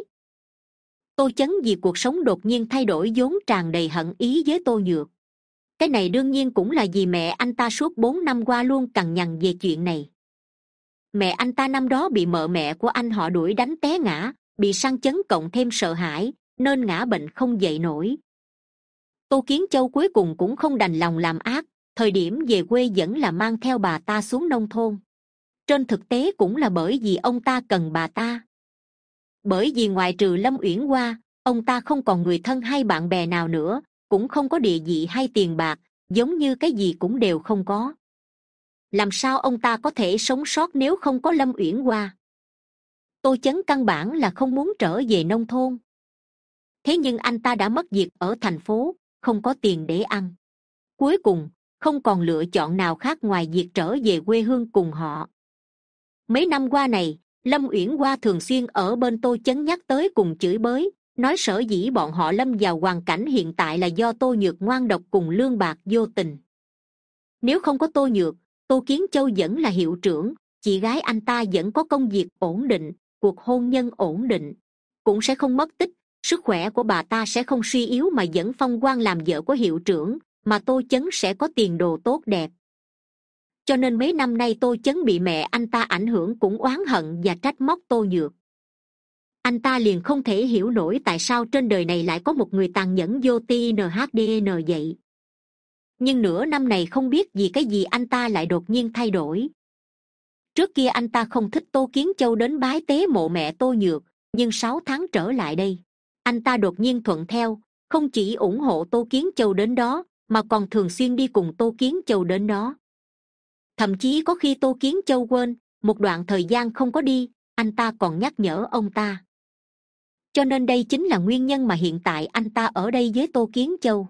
Tô chấn vì cuộc sống đột nhiên thay đổi vốn tràn đầy hận ý với tô nhược cái này đương nhiên cũng là vì mẹ anh ta suốt bốn năm qua luôn cằn nhằn về chuyện này. Mẹ anh ta năm đó bị mợ mẹ của anh họ đuổi đánh té ngã, bị sang chấn cộng thêm sợ hãi, nên ngã bệnh không dậy nổi. Tô kiến châu cuối cùng cũng không đành lòng làm ác, thời điểm về quê vẫn là mang theo bà ta xuống nông thôn. Trên thực tế cũng là bởi vì ông ta cần bà ta. Bởi vì ngoài trừ lâm uyển qua ông ta không còn người thân hay bạn bè nào nữa cũng không có địa vị hay tiền bạc, giống như cái gì cũng đều không có. Làm sao ông ta có thể sống sót nếu không có lâm uyển hoa? Tô chấn căn bản là không muốn trở về nông thôn. Thế nhưng anh ta đã mất việc ở thành phố, không có tiền để ăn. Cuối cùng, không còn lựa chọn nào khác ngoài việc trở về quê hương cùng họ. Mấy năm qua này, lâm uyển hoa thường xuyên ở bên tôi chấn nhắc tới cùng chửi bới nói sở dĩ bọn họ lâm vào hoàn cảnh hiện tại là do tô nhược ngoan độc cùng lương bạc vô tình. Nếu không có tô nhược, tô kiến châu vẫn là hiệu trưởng, chị gái anh ta vẫn có công việc ổn định, cuộc hôn nhân ổn định. Cũng sẽ không mất tích, sức khỏe của bà ta sẽ không suy yếu mà vẫn phong quan làm vợ của hiệu trưởng, mà tô chấn sẽ có tiền đồ tốt đẹp. Cho nên mấy năm nay tô chấn bị mẹ anh ta ảnh hưởng cũng oán hận và trách móc tô nhược anh ta liền không thể hiểu nổi tại sao trên đời này lại có một người tàn nhẫn vô ti nhdn vậy. Nhưng nửa năm này không biết vì cái gì anh ta lại đột nhiên thay đổi. Trước kia anh ta không thích tô kiến châu đến bái tế mộ mẹ tô nhược, nhưng sáu tháng trở lại đây, anh ta đột nhiên thuận theo, không chỉ ủng hộ tô kiến châu đến đó, mà còn thường xuyên đi cùng tô kiến châu đến đó. Thậm chí có khi tô kiến châu quên, một đoạn thời gian không có đi, anh ta còn nhắc nhở ông ta cho nên đây chính là nguyên nhân mà hiện tại anh ta ở đây với tô kiến châu.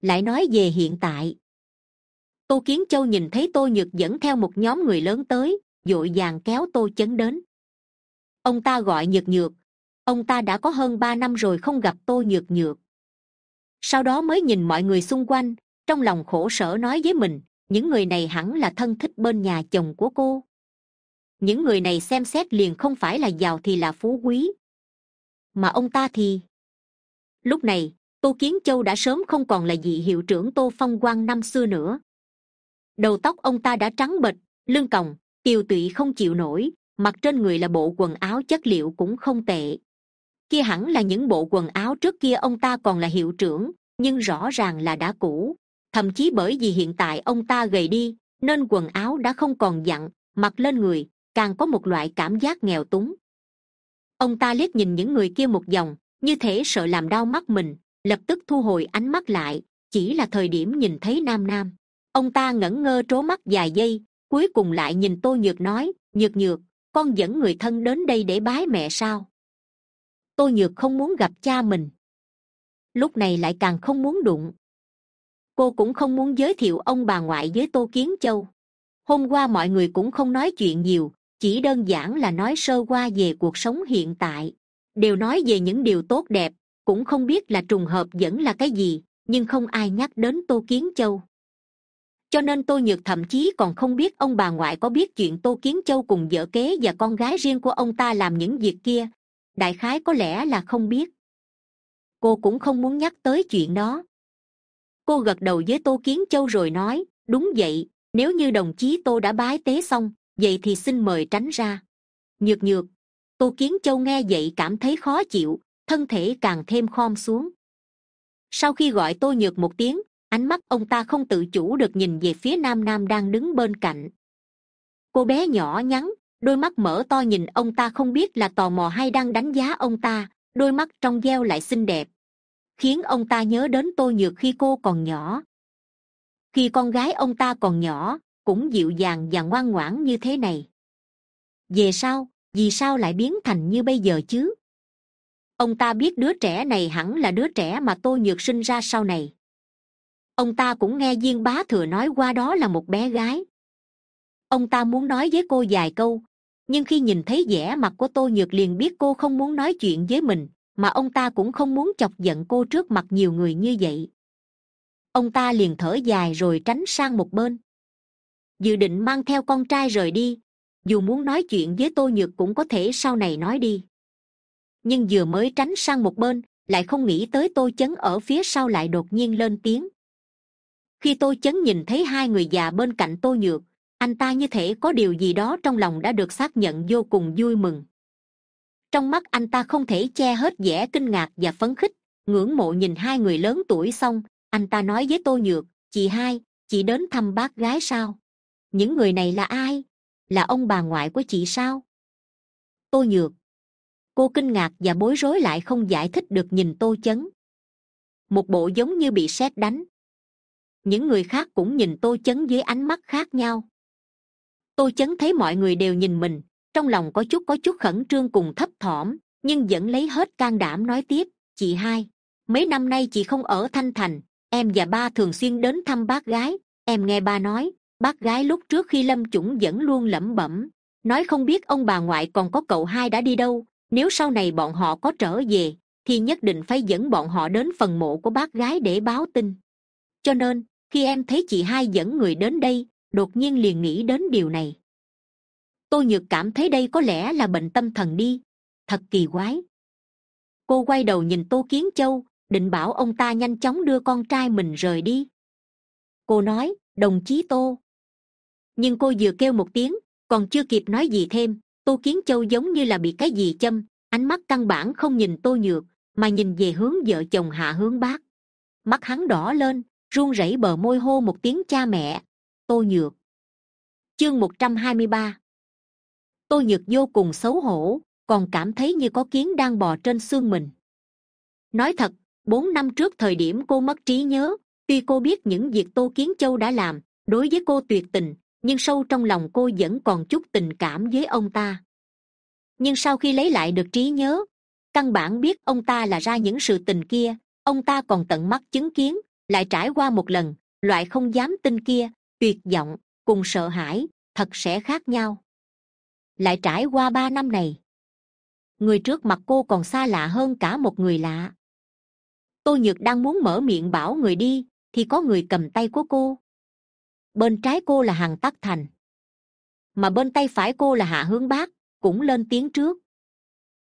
Lại nói về hiện tại. Tô kiến châu nhìn thấy tô nhược dẫn theo một nhóm người lớn tới d ộ i vàng kéo tô chấn đến. Ông ta gọi nhược nhược. Ông ta đã có hơn ba năm rồi không gặp tô nhược nhược. Sau đó mới nhìn mọi người xung quanh, trong lòng khổ sở nói với mình, những người này hẳn là thân thích bên nhà chồng của cô. Những người này xem xét liền không phải là giàu thì là phú quý mà ông ta thì? Lúc này, tô kiến châu đã sớm không còn là vị hiệu trưởng tô phong quang năm xưa nữa. Đầu tóc ông ta đã trắng bệch, lưng còng tiều tụy không chịu nổi, mặc trên người là bộ quần áo chất liệu cũng không tệ. Kia hẳn là những bộ quần áo trước kia ông ta còn là hiệu trưởng, nhưng rõ ràng là đã cũ. Thậm chí bởi vì hiện tại ông ta gầy đi, nên quần áo đã không còn dặn, mặc lên người, càng có một loại cảm giác nghèo túng ông ta liếc nhìn những người kia một vòng, như thể sợ làm đau mắt mình, lập tức thu hồi ánh mắt lại, chỉ là thời điểm nhìn thấy nam nam. Ông ta ngẩn ngơ trố mắt vài giây, cuối cùng lại nhìn tô nhược nói, nhược nhược, con dẫn người thân đến đây để bái mẹ sao? Tô nhược không muốn gặp cha mình. Lúc này lại càng không muốn đụng. Cô cũng không muốn giới thiệu ông bà ngoại với tô kiến châu. Hôm qua mọi người cũng không nói chuyện nhiều chỉ đơn giản là nói sơ qua về cuộc sống hiện tại. Đều nói về những điều tốt đẹp, cũng không biết là trùng hợp vẫn là cái gì, nhưng không ai nhắc đến tô kiến châu. Cho nên tôi nhược thậm chí còn không biết ông bà ngoại có biết chuyện tô kiến châu cùng vợ kế và con gái riêng của ông ta làm những việc kia. Đại khái có lẽ là không biết. Cô cũng không muốn nhắc tới chuyện đó. Cô gật đầu với tô kiến châu rồi nói, đúng vậy, nếu như đồng chí tô đã bái tế xong vậy thì xin mời tránh ra. Nhược nhược. Tô kiến châu nghe vậy cảm thấy khó chịu, thân thể càng thêm khom xuống. Sau khi gọi tô nhược một tiếng, ánh mắt ông ta không tự chủ được nhìn về phía nam nam đang đứng bên cạnh. Cô bé nhỏ nhắn, đôi mắt mở to nhìn ông ta không biết là tò mò hay đang đánh giá ông ta, đôi mắt trong veo lại xinh đẹp. Khiến ông ta nhớ đến tô nhược khi cô còn nhỏ. Khi con gái ông ta còn nhỏ cũng dịu dàng và ngoan ngoãn như thế này. Về sau, vì sao lại biến thành như bây giờ chứ? Ông ta biết đứa trẻ này hẳn là đứa trẻ mà tôi nhược sinh ra sau này. Ông ta cũng nghe viên bá thừa nói qua đó là một bé gái. Ông ta muốn nói với cô vài câu, nhưng khi nhìn thấy vẻ mặt của tôi nhược liền biết cô không muốn nói chuyện với mình, mà ông ta cũng không muốn chọc giận cô trước mặt nhiều người như vậy. Ông ta liền thở dài rồi tránh sang một bên dự định mang theo con trai rời đi. Dù muốn nói chuyện với tôi nhược cũng có thể sau này nói đi. Nhưng vừa mới tránh sang một bên, lại không nghĩ tới tôi chấn ở phía sau lại đột nhiên lên tiếng. Khi tôi chấn nhìn thấy hai người già bên cạnh tôi nhược, anh ta như thể có điều gì đó trong lòng đã được xác nhận vô cùng vui mừng. Trong mắt anh ta không thể che hết vẻ kinh ngạc và phấn khích, ngưỡng mộ nhìn hai người lớn tuổi xong, anh ta nói với tôi nhược, chị hai, chị đến thăm bác gái sao? Những người này là ai? Là ông bà ngoại của chị sao? Tôi nhược. Cô kinh ngạc và bối rối lại không giải thích được nhìn tô chấn. Một bộ giống như bị sét đánh. Những người khác cũng nhìn tô chấn với ánh mắt khác nhau. Tô chấn thấy mọi người đều nhìn mình, trong lòng có chút có chút khẩn trương cùng thấp thỏm, nhưng vẫn lấy hết can đảm nói tiếp, chị hai, mấy năm nay chị không ở thanh thành, em và ba thường xuyên đến thăm bác gái, em nghe ba nói bác gái lúc trước khi lâm chủng vẫn luôn lẩm bẩm, nói không biết ông bà ngoại còn có cậu hai đã đi đâu, nếu sau này bọn họ có trở về, thì nhất định phải dẫn bọn họ đến phần mộ của bác gái để báo tin. Cho nên, khi em thấy chị hai dẫn người đến đây, đột nhiên liền nghĩ đến điều này. Tôi nhược cảm thấy đây có lẽ là bệnh tâm thần đi. Thật kỳ quái. Cô quay đầu nhìn tô kiến châu, định bảo ông ta nhanh chóng đưa con trai mình rời đi. Cô nói, đồng chí tô nhưng cô vừa kêu một tiếng, còn chưa kịp nói gì thêm, tô kiến châu giống như là bị cái gì châm, ánh mắt căn bản không nhìn tô nhược, mà nhìn về hướng vợ chồng hạ hướng bác. Mắt hắn đỏ lên, run rẩy bờ môi hô một tiếng cha mẹ, tô nhược. Chương một trăm hai mươi ba. Tô nhược vô cùng xấu hổ, còn cảm thấy như có kiến đang bò trên xương mình. Nói thật, bốn năm trước thời điểm cô mất trí nhớ, tuy cô biết những việc tô kiến châu đã làm, đối với cô tuyệt tình nhưng sâu trong lòng cô vẫn còn chút tình cảm với ông ta. Nhưng sau khi lấy lại được trí nhớ, căn bản biết ông ta là ra những sự tình kia, ông ta còn tận mắt chứng kiến, lại trải qua một lần, loại không dám tin kia, tuyệt vọng, cùng sợ hãi, thật sẽ khác nhau. Lại trải qua ba năm này, người trước mặt cô còn xa lạ hơn cả một người lạ. Tôi nhược đang muốn mở miệng bảo người đi, thì có người cầm tay của cô bên trái cô là hằng tắc thành. Mà bên tay phải cô là hạ hướng bác, cũng lên tiếng trước.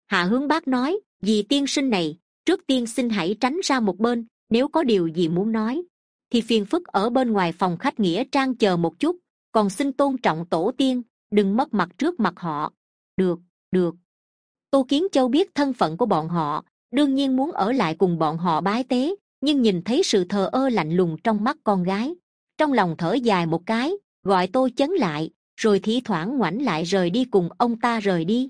Hạ hướng bác nói vì tiên sinh này, trước tiên xin hãy tránh ra một bên, nếu có điều gì muốn nói, thì phiền phức ở bên ngoài phòng khách nghĩa trang chờ một chút, còn xin tôn trọng tổ tiên, đừng mất mặt trước mặt họ. Được được. Tô kiến châu biết thân phận của bọn họ, đương nhiên muốn ở lại cùng bọn họ bái tế, nhưng nhìn thấy sự thờ ơ lạnh lùng trong mắt con gái trong lòng thở dài một cái, gọi tô chấn lại, rồi thi thoảng ngoảnh lại rời đi cùng ông ta rời đi.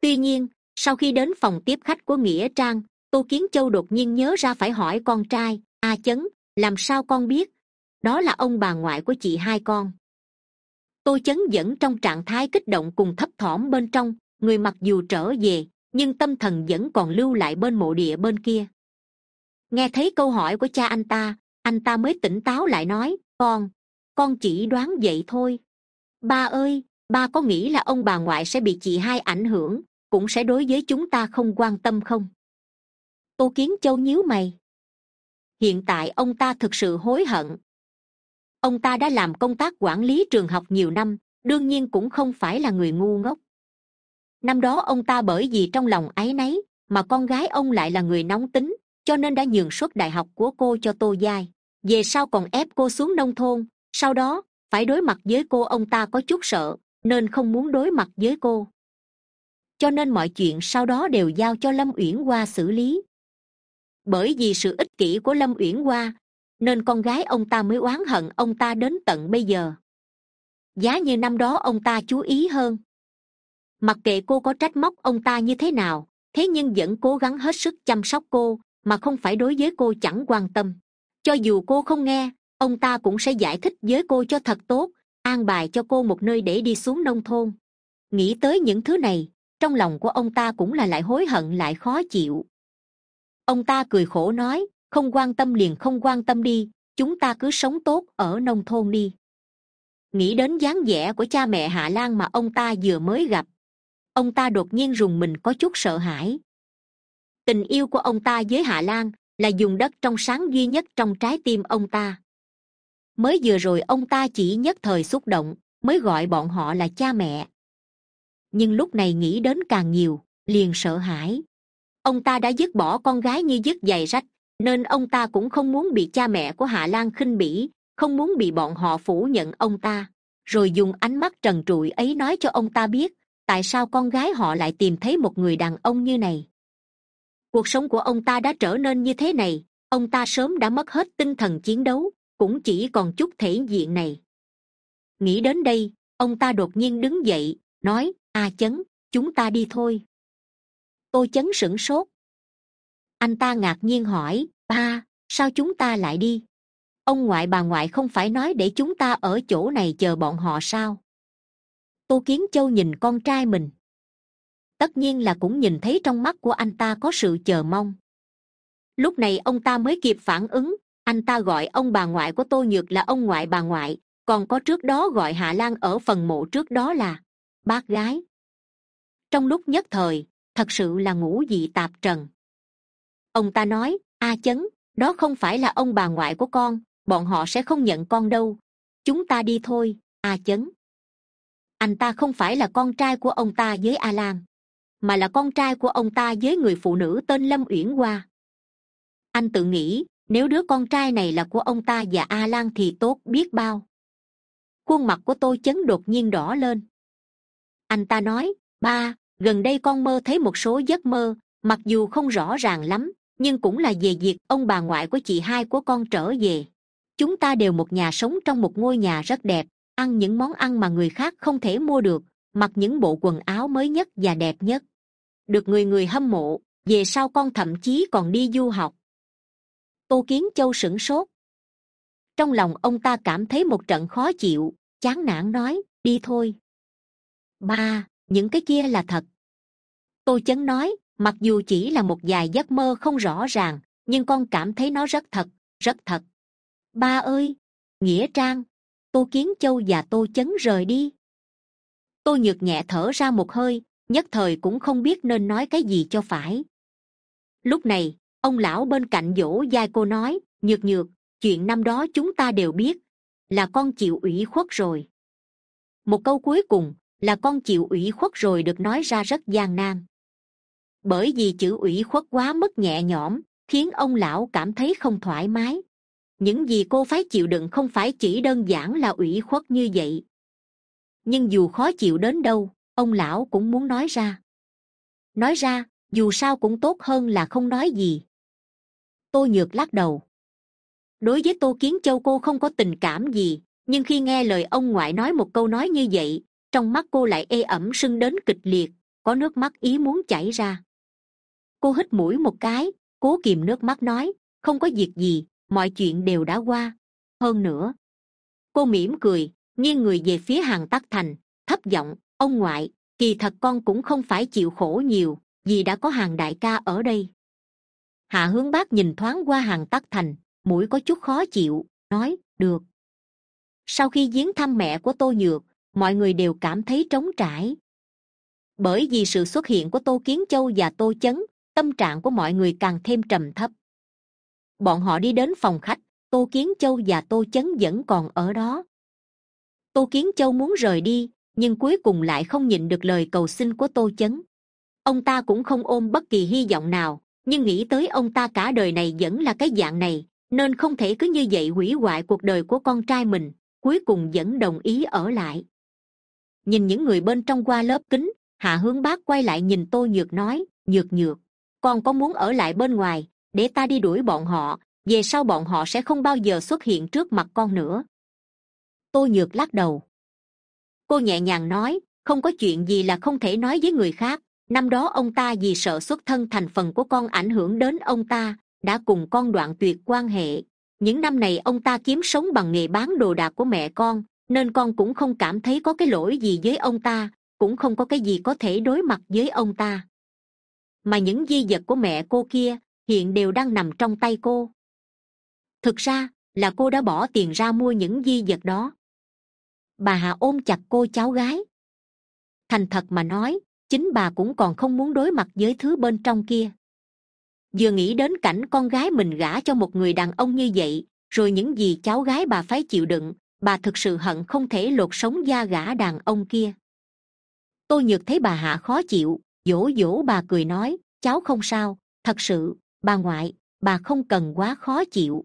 Tuy nhiên, sau khi đến phòng tiếp khách của nghĩa trang, tô kiến châu đột nhiên nhớ ra phải hỏi con trai, a chấn, làm sao con biết? Đó là ông bà ngoại của chị hai con. Tô chấn vẫn trong trạng thái kích động cùng thấp thỏm bên trong, người mặc dù trở về, nhưng tâm thần vẫn còn lưu lại bên mộ địa bên kia. Nghe thấy câu hỏi của cha anh ta anh ta mới tỉnh táo lại nói, con con chỉ đoán vậy thôi. Ba ơi, ba có nghĩ là ông bà ngoại sẽ bị chị hai ảnh hưởng, cũng sẽ đối với chúng ta không quan tâm không? Tô kiến châu nhíu mày. Hiện tại ông ta thực sự hối hận. Ông ta đã làm công tác quản lý trường học nhiều năm, đương nhiên cũng không phải là người ngu ngốc. Năm đó ông ta bởi vì trong lòng áy náy mà con gái ông lại là người nóng tính cho nên đã nhường suất đại học của cô cho tô giai. Về sau còn ép cô xuống nông thôn, sau đó phải đối mặt với cô ông ta có chút sợ, nên không muốn đối mặt với cô. Cho nên mọi chuyện sau đó đều giao cho lâm uyển hoa xử lý. Bởi vì sự ích kỷ của lâm uyển hoa, nên con gái ông ta mới oán hận ông ta đến tận bây giờ. Giá như năm đó ông ta chú ý hơn. Mặc kệ cô có trách móc ông ta như thế nào, thế nhưng vẫn cố gắng hết sức chăm sóc cô mà không phải đối với cô chẳng quan tâm. Cho dù cô không nghe, ông ta cũng sẽ giải thích với cô cho thật tốt, an bài cho cô một nơi để đi xuống nông thôn. Nghĩ tới những thứ này, trong lòng của ông ta cũng là lại hối hận lại khó chịu. Ông ta cười khổ nói, không quan tâm liền không quan tâm đi, chúng ta cứ sống tốt ở nông thôn đi. Nghĩ đến dáng vẻ của cha mẹ hạ lan mà ông ta vừa mới gặp, ông ta đột nhiên rùng mình có chút sợ hãi tình yêu của ông ta với hạ lan là dùng đất trong sáng duy nhất trong trái tim ông ta. Mới vừa rồi ông ta chỉ nhất thời xúc động, mới gọi bọn họ là cha mẹ. Nhưng lúc này nghĩ đến càng nhiều, liền sợ hãi. Ông ta đã dứt bỏ con gái như dứt giày rách, nên ông ta cũng không muốn bị cha mẹ của hạ lan khinh bỉ, không muốn bị bọn họ phủ nhận ông ta. Rồi dùng ánh mắt trần trụi ấy nói cho ông ta biết, tại sao con gái họ lại tìm thấy một người đàn ông như này cuộc sống của ông ta đã trở nên như thế này. Ông ta sớm đã mất hết tinh thần chiến đấu, cũng chỉ còn chút thể diện này. Nghĩ đến đây, ông ta đột nhiên đứng dậy, nói, a chấn, chúng ta đi thôi. Tô chấn sửng sốt. Anh ta ngạc nhiên hỏi, ba, sao chúng ta lại đi? Ông ngoại bà ngoại không phải nói để chúng ta ở chỗ này chờ bọn họ sao? Tô kiến châu nhìn con trai mình tất nhiên là cũng nhìn thấy trong mắt của anh ta có sự chờ mong. Lúc này ông ta mới kịp phản ứng, anh ta gọi ông bà ngoại của tô nhược là ông ngoại bà ngoại, còn có trước đó gọi hạ lan ở phần mộ trước đó là bác gái. Trong lúc nhất thời, thật sự là ngủ dị tạp trần. Ông ta nói, a chấn, đó không phải là ông bà ngoại của con, bọn họ sẽ không nhận con đâu. Chúng ta đi thôi, a chấn. Anh ta không phải là con trai của ông ta với a lan mà là con trai của ông ta với người phụ nữ tên lâm uyển hoa. Anh tự nghĩ, nếu đứa con trai này là của ông ta và a lan thì tốt biết bao. Khuôn mặt của tôi chấn đột nhiên đỏ lên. Anh ta nói, ba, gần đây con mơ thấy một số giấc mơ, mặc dù không rõ ràng lắm, nhưng cũng là về việc ông bà ngoại của chị hai của con trở về. Chúng ta đều một nhà sống trong một ngôi nhà rất đẹp, ăn những món ăn mà người khác không thể mua được, mặc những bộ quần áo mới nhất và đẹp nhất được người người hâm mộ, về sau con thậm chí còn đi du học. Tô kiến châu sửng sốt. Trong lòng ông ta cảm thấy một trận khó chịu, chán nản nói, đi thôi. Ba, những cái kia là thật. Tô chấn nói, mặc dù chỉ là một vài giấc mơ không rõ ràng, nhưng con cảm thấy nó rất thật rất thật. Ba ơi! Nghĩa trang. Tô kiến châu và tô chấn rời đi. Tô nhược nhẹ thở ra một hơi nhất thời cũng không biết nên nói cái gì cho phải. Lúc này, ông lão bên cạnh dỗ d cô nói, nhược nhược, chuyện năm đó chúng ta đều biết, là con chịu ủy khuất rồi. Một câu cuối cùng, là con chịu ủy khuất rồi được nói ra rất gian nan. Bởi vì chữ ủy khuất quá mất nhẹ nhõm, khiến ông lão cảm thấy không thoải mái. Những gì cô phải chịu đựng không phải chỉ đơn giản là ủy khuất như vậy. Nhưng dù khó chịu đến đâu ông lão cũng muốn nói ra. Nói ra, dù sao cũng tốt hơn là không nói gì. Tô nhược lắc đầu. Đối với tô kiến châu cô không có tình cảm gì, nhưng khi nghe lời ông ngoại nói một câu nói như vậy, trong mắt cô lại ê ẩm sưng đến kịch liệt, có nước mắt ý muốn chảy ra. Cô hít mũi một cái, cố kìm nước mắt nói, không có việc gì, mọi chuyện đều đã qua. Hơn nữa, cô mỉm cười, nghiêng người về phía hàng tắc thành, thấp giọng ông ngoại, kỳ thật con cũng không phải chịu khổ nhiều, vì đã có hàng đại ca ở đây. Hạ hướng bác nhìn thoáng qua hàng tắc thành, mũi có chút khó chịu, nói, được. Sau khi viếng thăm mẹ của tô nhược, mọi người đều cảm thấy trống trải. Bởi vì sự xuất hiện của tô kiến châu và tô chấn, tâm trạng của mọi người càng thêm trầm thấp. Bọn họ đi đến phòng khách, tô kiến châu và tô chấn vẫn còn ở đó. Tô kiến châu muốn rời đi nhưng cuối cùng lại không nhịn được lời cầu xin của tô chấn. Ông ta cũng không ôm bất kỳ hy vọng nào, nhưng nghĩ tới ông ta cả đời này vẫn là cái dạng này, nên không thể cứ như vậy hủy hoại cuộc đời của con trai mình, cuối cùng vẫn đồng ý ở lại. Nhìn những người bên trong qua lớp kính, hạ hướng bác quay lại nhìn tô nhược nói, nhược nhược, con có muốn ở lại bên ngoài, để ta đi đuổi bọn họ, về sau bọn họ sẽ không bao giờ xuất hiện trước mặt con nữa. Tô nhược lắc đầu cô nhẹ nhàng nói, không có chuyện gì là không thể nói với người khác. Năm đó ông ta vì sợ xuất thân thành phần của con ảnh hưởng đến ông ta, đã cùng con đoạn tuyệt quan hệ. Những năm này ông ta kiếm sống bằng nghề bán đồ đạc của mẹ con, nên con cũng không cảm thấy có cái lỗi gì với ông ta, cũng không có cái gì có thể đối mặt với ông ta. Mà những di vật của mẹ cô kia, hiện đều đang nằm trong tay cô. Thực ra, là cô đã bỏ tiền ra mua những di vật đó bà hạ ôm chặt cô cháu gái. Thành thật mà nói, chính bà cũng còn không muốn đối mặt với thứ bên trong kia. Vừa nghĩ đến cảnh con gái mình gả cho một người đàn ông như vậy, rồi những gì cháu gái bà phải chịu đựng, bà thực sự hận không thể lột sống da gã đàn ông kia. Tôi nhược thấy bà hạ khó chịu dỗ dỗ bà cười nói, cháu không sao, thật sự, bà ngoại, bà không cần quá khó chịu.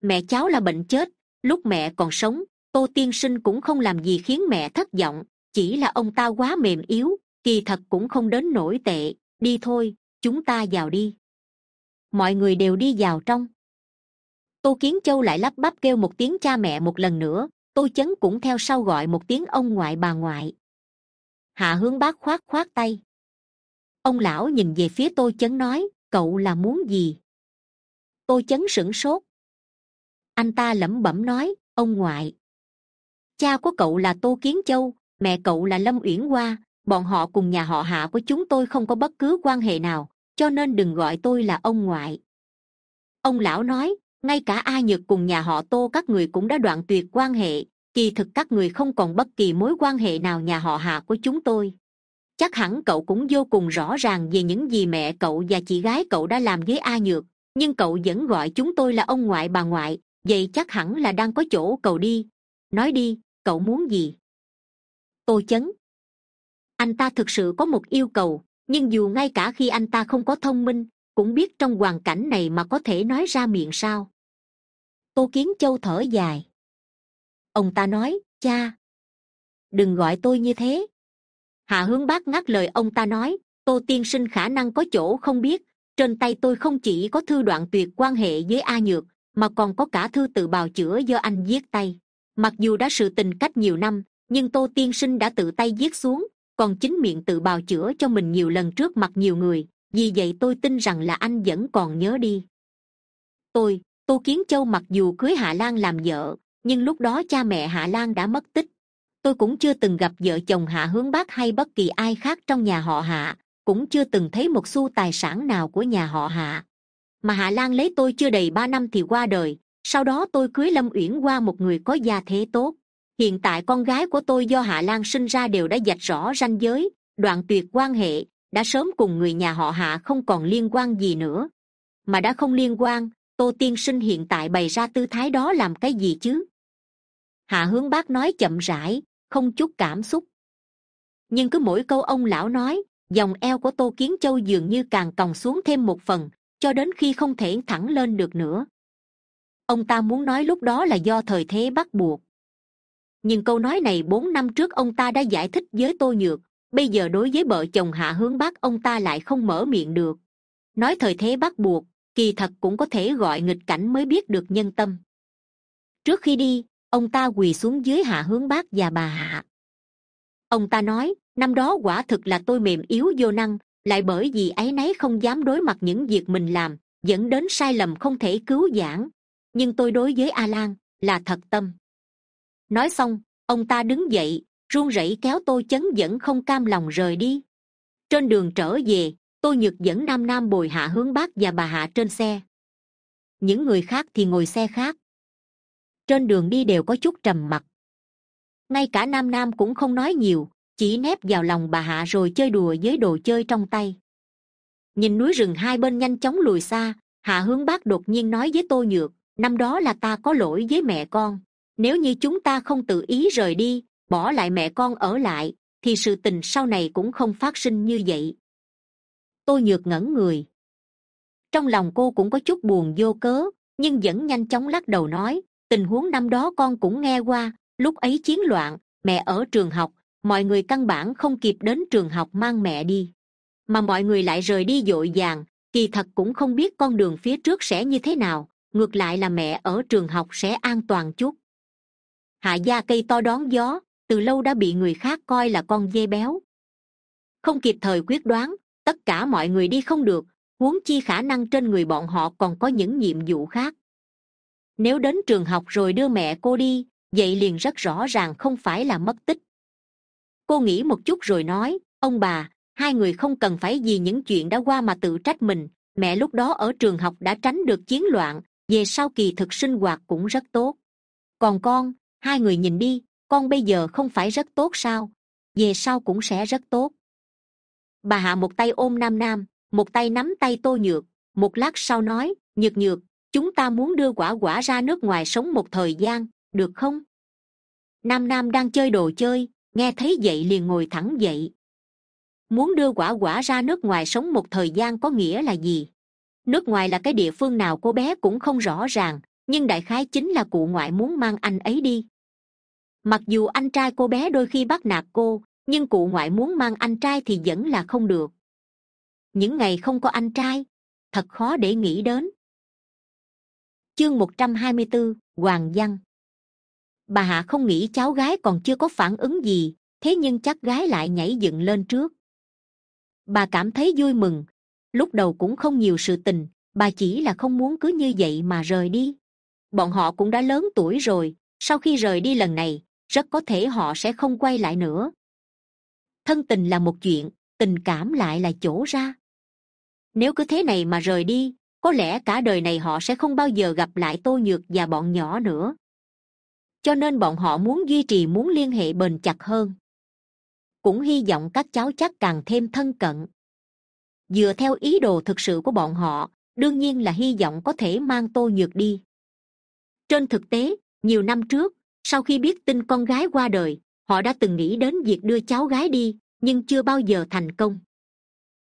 Mẹ cháu là bệnh chết, lúc mẹ còn sống tô tiên sinh cũng không làm gì khiến mẹ thất vọng, chỉ là ông ta quá mềm yếu, kỳ thật cũng không đến nổi tệ, đi thôi, chúng ta vào đi. Mọi người đều đi vào trong. Tô kiến châu lại lắp bắp kêu một tiếng cha mẹ một lần nữa, tô chấn cũng theo sau gọi một tiếng ông ngoại bà ngoại. Hạ hướng bác khoát khoát tay. Ông lão nhìn về phía tô chấn nói, cậu là muốn gì? Tô chấn sửng sốt. Anh ta lẩm bẩm nói, ông ngoại cha của cậu là tô kiến châu, mẹ cậu là lâm uyển hoa. Bọn họ cùng nhà họ hạ của chúng tôi không có bất cứ quan hệ nào, cho nên đừng gọi tôi là ông ngoại. Ông lão nói, ngay cả a nhược cùng nhà họ tô, các người cũng đã đoạn tuyệt quan hệ. Kỳ thực các người không còn bất kỳ mối quan hệ nào nhà họ hạ của chúng tôi. Chắc hẳn cậu cũng vô cùng rõ ràng về những gì mẹ cậu và chị gái cậu đã làm với a nhược, nhưng cậu vẫn gọi chúng tôi là ông ngoại bà ngoại. Vậy chắc hẳn là đang có chỗ cậu đi. Nói đi cậu muốn gì? Tô chấn. Anh ta thực sự có một yêu cầu, nhưng dù ngay cả khi anh ta không có thông minh, cũng biết trong hoàn cảnh này mà có thể nói ra miệng sao. Tô kiến châu thở dài. Ông ta nói, cha, đừng gọi tôi như thế. Hạ hướng bác ngắt lời ông ta nói, tô tiên sinh khả năng có chỗ không biết, trên tay tôi không chỉ có thư đoạn tuyệt quan hệ với a nhược, mà còn có cả thư tự bào chữa do anh viết tay mặc dù đã sự tình cách nhiều năm, nhưng tô tiên sinh đã tự tay viết xuống, còn chính miệng tự bào chữa cho mình nhiều lần trước mặt nhiều người, vì vậy tôi tin rằng là anh vẫn còn nhớ đi. Tôi, tô kiến châu mặc dù cưới hạ lan làm vợ, nhưng lúc đó cha mẹ hạ lan đã mất tích. Tôi cũng chưa từng gặp vợ chồng hạ hướng bác hay bất kỳ ai khác trong nhà họ hạ, cũng chưa từng thấy một xu tài sản nào của nhà họ hạ. Mà hạ lan lấy tôi chưa đầy ba năm thì qua đời sau đó tôi cưới lâm uyển qua một người có gia thế tốt. Hiện tại con gái của tôi do hạ lan sinh ra đều đã dạch rõ ranh giới, đoạn tuyệt quan hệ, đã sớm cùng người nhà họ hạ không còn liên quan gì nữa. Mà đã không liên quan, tô tiên sinh hiện tại bày ra tư thái đó làm cái gì chứ? Hạ hướng bác nói chậm rãi, không chút cảm xúc. Nhưng cứ mỗi câu ông lão nói, dòng eo của tô kiến châu dường như càng còng xuống thêm một phần, cho đến khi không thể thẳng lên được nữa ông ta muốn nói lúc đó là do thời thế bắt buộc. Nhưng câu nói này bốn năm trước ông ta đã giải thích với tô nhược. Bây giờ đối với vợ chồng hạ hướng bác, ông ta lại không mở miệng được. Nói thời thế bắt buộc, kỳ thật cũng có thể gọi nghịch cảnh mới biết được nhân tâm. Trước khi đi, ông ta quỳ xuống dưới hạ hướng bác và bà hạ. Ông ta nói, năm đó quả thực là tôi mềm yếu vô năng, lại bởi vì ấy nấy không dám đối mặt những việc mình làm, dẫn đến sai lầm không thể cứu giãn nhưng tôi đối với a lan là thật tâm. Nói xong, ông ta đứng dậy, run rẩy kéo tôi chấn vẫn không cam lòng rời đi. Trên đường trở về, tôi nhược dẫn nam nam bồi hạ hướng bác và bà hạ trên xe. Những người khác thì ngồi xe khác. Trên đường đi đều có chút trầm mặc. Ngay cả nam nam cũng không nói nhiều, chỉ nép vào lòng bà hạ rồi chơi đùa với đồ chơi trong tay. Nhìn núi rừng hai bên nhanh chóng lùi xa, hạ hướng bác đột nhiên nói với tôi nhược năm đó là ta có lỗi với mẹ con. Nếu như chúng ta không tự ý rời đi, bỏ lại mẹ con ở lại, thì sự tình sau này cũng không phát sinh như vậy. Tôi nhược ngẩn người. Trong lòng cô cũng có chút buồn vô cớ, nhưng vẫn nhanh chóng lắc đầu nói, tình huống năm đó con cũng nghe qua, lúc ấy chiến loạn, mẹ ở trường học, mọi người căn bản không kịp đến trường học mang mẹ đi. Mà mọi người lại rời đi dội vàng kỳ thật cũng không biết con đường phía trước sẽ như thế nào ngược lại là mẹ ở trường học sẽ an toàn chút. Hạ gia cây to đón gió, từ lâu đã bị người khác coi là con dê béo. Không kịp thời quyết đoán, tất cả mọi người đi không được, huống chi khả năng trên người bọn họ còn có những nhiệm vụ khác. Nếu đến trường học rồi đưa mẹ cô đi, vậy liền rất rõ ràng không phải là mất tích. Cô nghĩ một chút rồi nói, ông bà, hai người không cần phải vì những chuyện đã qua mà tự trách mình. Mẹ lúc đó ở trường học đã tránh được chiến loạn về sau kỳ thực sinh hoạt cũng rất tốt. Còn con, hai người nhìn đi, con bây giờ không phải rất tốt sao? Về sau cũng sẽ rất tốt. Bà hạ một tay ôm nam nam, một tay nắm tay tô nhược. Một lát sau nói, nhược nhược, chúng ta muốn đưa quả quả ra nước ngoài sống một thời gian, được không? Nam nam đang chơi đồ chơi, nghe thấy vậy liền ngồi thẳng dậy. Muốn đưa quả quả ra nước ngoài sống một thời gian có nghĩa là gì? Nước ngoài là cái địa phương nào cô bé cũng không rõ ràng, nhưng đại khái chính là cụ ngoại muốn mang anh ấy đi. Mặc dù anh trai cô bé đôi khi bắt nạt cô, nhưng cụ ngoại muốn mang anh trai thì vẫn là không được. Những ngày không có anh trai, thật khó để nghĩ đến. Chương một trăm hai mươi bốn hoàng văn. Bà hạ không nghĩ cháu gái còn chưa có phản ứng gì, thế nhưng chắc gái lại nhảy dựng lên trước. Bà cảm thấy vui mừng lúc đầu cũng không nhiều sự tình, bà chỉ là không muốn cứ như vậy mà rời đi. Bọn họ cũng đã lớn tuổi rồi, sau khi rời đi lần này, rất có thể họ sẽ không quay lại nữa. Thân tình là một chuyện, tình cảm lại là chỗ ra. Nếu cứ thế này mà rời đi, có lẽ cả đời này họ sẽ không bao giờ gặp lại tô nhược và bọn nhỏ nữa. Cho nên bọn họ muốn duy trì, muốn liên hệ bền chặt hơn. Cũng hy vọng các cháu chắc càng thêm thân cận dựa theo ý đồ thực sự của bọn họ, đương nhiên là hy vọng có thể mang tô nhược đi. Trên thực tế, nhiều năm trước, sau khi biết tin con gái qua đời, họ đã từng nghĩ đến việc đưa cháu gái đi, nhưng chưa bao giờ thành công.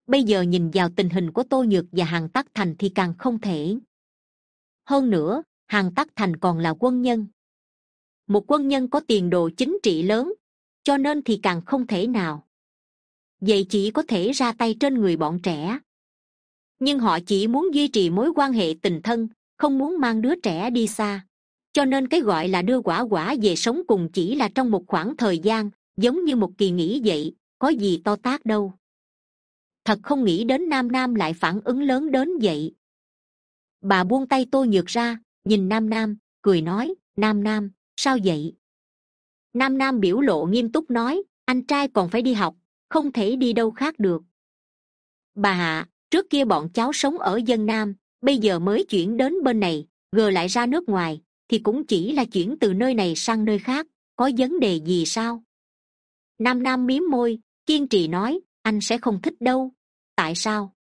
Bây giờ nhìn vào tình hình của tô nhược và hàng tắc thành thì càng không thể. Hơn nữa hàng tắc thành còn là quân nhân. Một quân nhân có tiền đồ chính trị lớn, cho nên thì càng không thể nào vậy chỉ có thể ra tay trên người bọn trẻ. Nhưng họ chỉ muốn duy trì mối quan hệ tình thân, không muốn mang đứa trẻ đi xa. Cho nên cái gọi là đưa quả quả về sống cùng chỉ là trong một khoảng thời gian, giống như một kỳ nghỉ vậy, có gì to tát đâu. Thật không nghĩ đến nam nam lại phản ứng lớn đến vậy. Bà buông tay tôi nhược ra, nhìn nam nam, cười nói, nam nam, sao vậy? Nam nam biểu lộ nghiêm túc nói, anh trai còn phải đi học không thể đi đâu khác được. Bà hạ, trước kia bọn cháu sống ở dân nam, bây giờ mới chuyển đến bên này gờ lại ra nước ngoài, thì cũng chỉ là chuyển từ nơi này sang nơi khác, có vấn đề gì sao? Nam nam miếm môi, kiên trì nói, anh sẽ không thích đâu. Tại sao?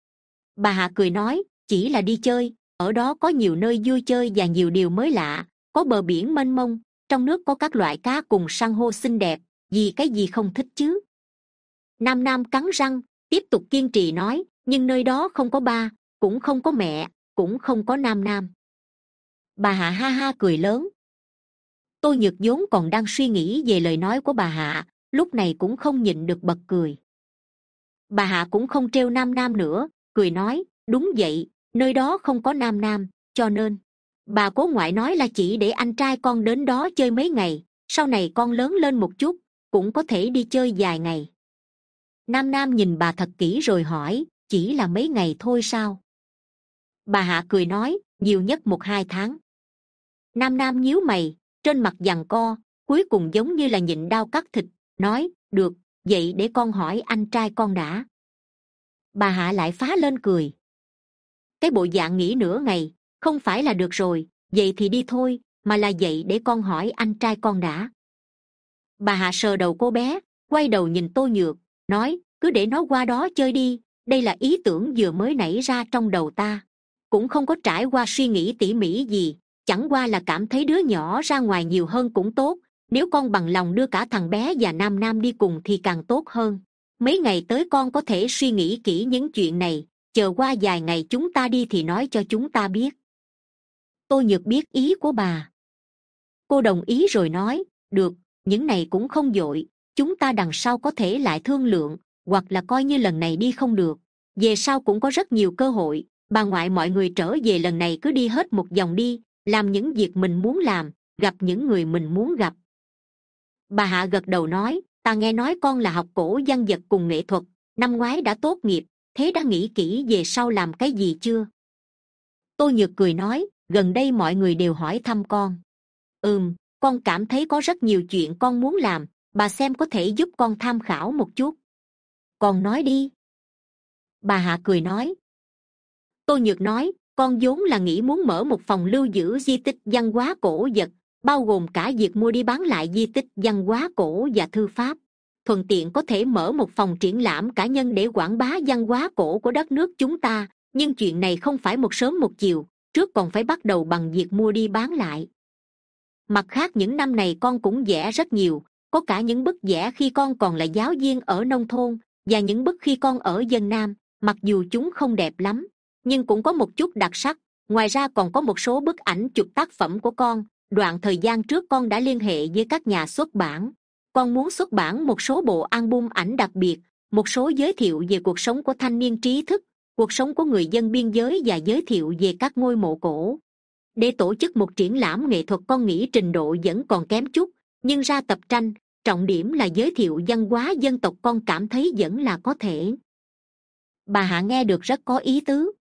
Bà hạ cười nói, chỉ là đi chơi, ở đó có nhiều nơi vui chơi và nhiều điều mới lạ, có bờ biển mênh mông, trong nước có các loại cá cùng san hô xinh đẹp, vì cái gì không thích chứ? Nam nam cắn răng, tiếp tục kiên trì nói, nhưng nơi đó không có ba, cũng không có mẹ, cũng không có nam nam. Bà hạ ha ha cười lớn. Tôi nhược vốn còn đang suy nghĩ về lời nói của bà hạ, lúc này cũng không nhịn được bật cười. Bà hạ cũng không trêu nam nam nữa, cười nói, đúng vậy, nơi đó không có nam nam, cho nên bà cố ngoại nói là chỉ để anh trai con đến đó chơi mấy ngày, sau này con lớn lên một chút, cũng có thể đi chơi vài ngày nam nam nhìn bà thật kỹ rồi hỏi, chỉ là mấy ngày thôi sao? Bà hạ cười nói, nhiều nhất một hai tháng. Nam nam nhíu mày, trên mặt giằng co, cuối cùng giống như là nhịn đau cắt thịt, nói, được, vậy để con hỏi anh trai con đã. Bà hạ lại phá lên cười. Cái bộ dạng nghĩ nửa ngày, không phải là được rồi, vậy thì đi thôi, mà là vậy để con hỏi anh trai con đã. Bà hạ sờ đầu cô bé, quay đầu nhìn tô nhược nói, cứ để nó qua đó chơi đi. Đây là ý tưởng vừa mới nảy ra trong đầu ta. Cũng không có trải qua suy nghĩ tỉ mỉ gì. Chẳng qua là cảm thấy đứa nhỏ ra ngoài nhiều hơn cũng tốt. Nếu con bằng lòng đưa cả thằng bé và nam nam đi cùng thì càng tốt hơn. Mấy ngày tới con có thể suy nghĩ kỹ những chuyện này. Chờ qua vài ngày chúng ta đi thì nói cho chúng ta biết. Tôi nhược biết ý của bà. Cô đồng ý rồi nói, được, những này cũng không dội chúng ta đằng sau có thể lại thương lượng, hoặc là coi như lần này đi không được. Về sau cũng có rất nhiều cơ hội. Bà ngoại mọi người trở về lần này cứ đi hết một vòng đi, làm những việc mình muốn làm, gặp những người mình muốn gặp. Bà hạ gật đầu nói, ta nghe nói con là học cổ, văn vật cùng nghệ thuật. Năm ngoái đã tốt nghiệp, thế đã nghĩ kỹ về sau làm cái gì chưa? Tôi nhược cười nói, gần đây mọi người đều hỏi thăm con. Ừm, con cảm thấy có rất nhiều chuyện con muốn làm bà xem có thể giúp con tham khảo một chút. Con nói đi. Bà hạ cười nói. Tôi nhược nói, con vốn là nghĩ muốn mở một phòng lưu giữ di tích văn hóa cổ vật, bao gồm cả việc mua đi bán lại di tích văn hóa cổ và thư pháp. Thuận tiện có thể mở một phòng triển lãm cá nhân để quảng bá văn hóa cổ của đất nước chúng ta, nhưng chuyện này không phải một sớm một chiều, trước còn phải bắt đầu bằng việc mua đi bán lại. Mặt khác, những năm này con cũng vẽ rất nhiều có cả những bức vẽ khi con còn là giáo viên ở nông thôn, và những bức khi con ở dân nam, mặc dù chúng không đẹp lắm, nhưng cũng có một chút đặc sắc. Ngoài ra còn có một số bức ảnh chụp tác phẩm của con, đoạn thời gian trước con đã liên hệ với các nhà xuất bản. Con muốn xuất bản một số bộ album ảnh đặc biệt, một số giới thiệu về cuộc sống của thanh niên trí thức, cuộc sống của người dân biên giới và giới thiệu về các ngôi mộ cổ. Để tổ chức một triển lãm nghệ thuật, con nghĩ trình độ vẫn còn kém chút nhưng ra tập tranh, trọng điểm là giới thiệu văn hóa dân tộc con cảm thấy vẫn là có thể. Bà hạ nghe được rất có ý tứ.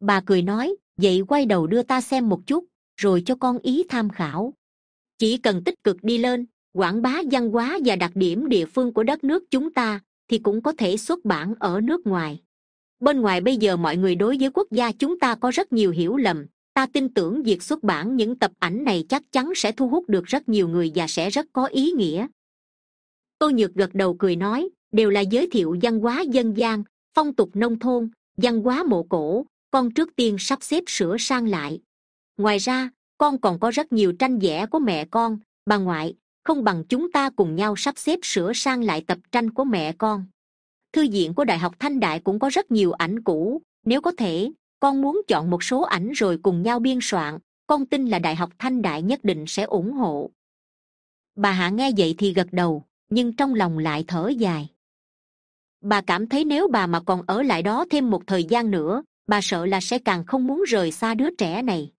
Bà cười nói, vậy quay đầu đưa ta xem một chút, rồi cho con ý tham khảo. Chỉ cần tích cực đi lên, quảng bá văn hóa và đặc điểm địa phương của đất nước chúng ta, thì cũng có thể xuất bản ở nước ngoài. Bên ngoài bây giờ mọi người đối với quốc gia chúng ta có rất nhiều hiểu lầm ta tin tưởng việc xuất bản những tập ảnh này chắc chắn sẽ thu hút được rất nhiều người và sẽ rất có ý nghĩa. Tôi nhược gật đầu cười nói, đều là giới thiệu văn hóa dân gian, phong tục nông thôn, văn hóa mộ cổ, con trước tiên sắp xếp sửa sang lại. Ngoài ra, con còn có rất nhiều tranh vẽ của mẹ con, bà ngoại, không bằng chúng ta cùng nhau sắp xếp sửa sang lại tập tranh của mẹ con. Thư viện của đại học thanh đại cũng có rất nhiều ảnh cũ, nếu có thể con muốn chọn một số ảnh rồi cùng nhau biên soạn, con tin là đại học thanh đại nhất định sẽ ủng hộ. Bà hạ nghe vậy thì gật đầu, nhưng trong lòng lại thở dài. Bà cảm thấy nếu bà mà còn ở lại đó thêm một thời gian nữa, bà sợ là sẽ càng không muốn rời xa đứa trẻ này.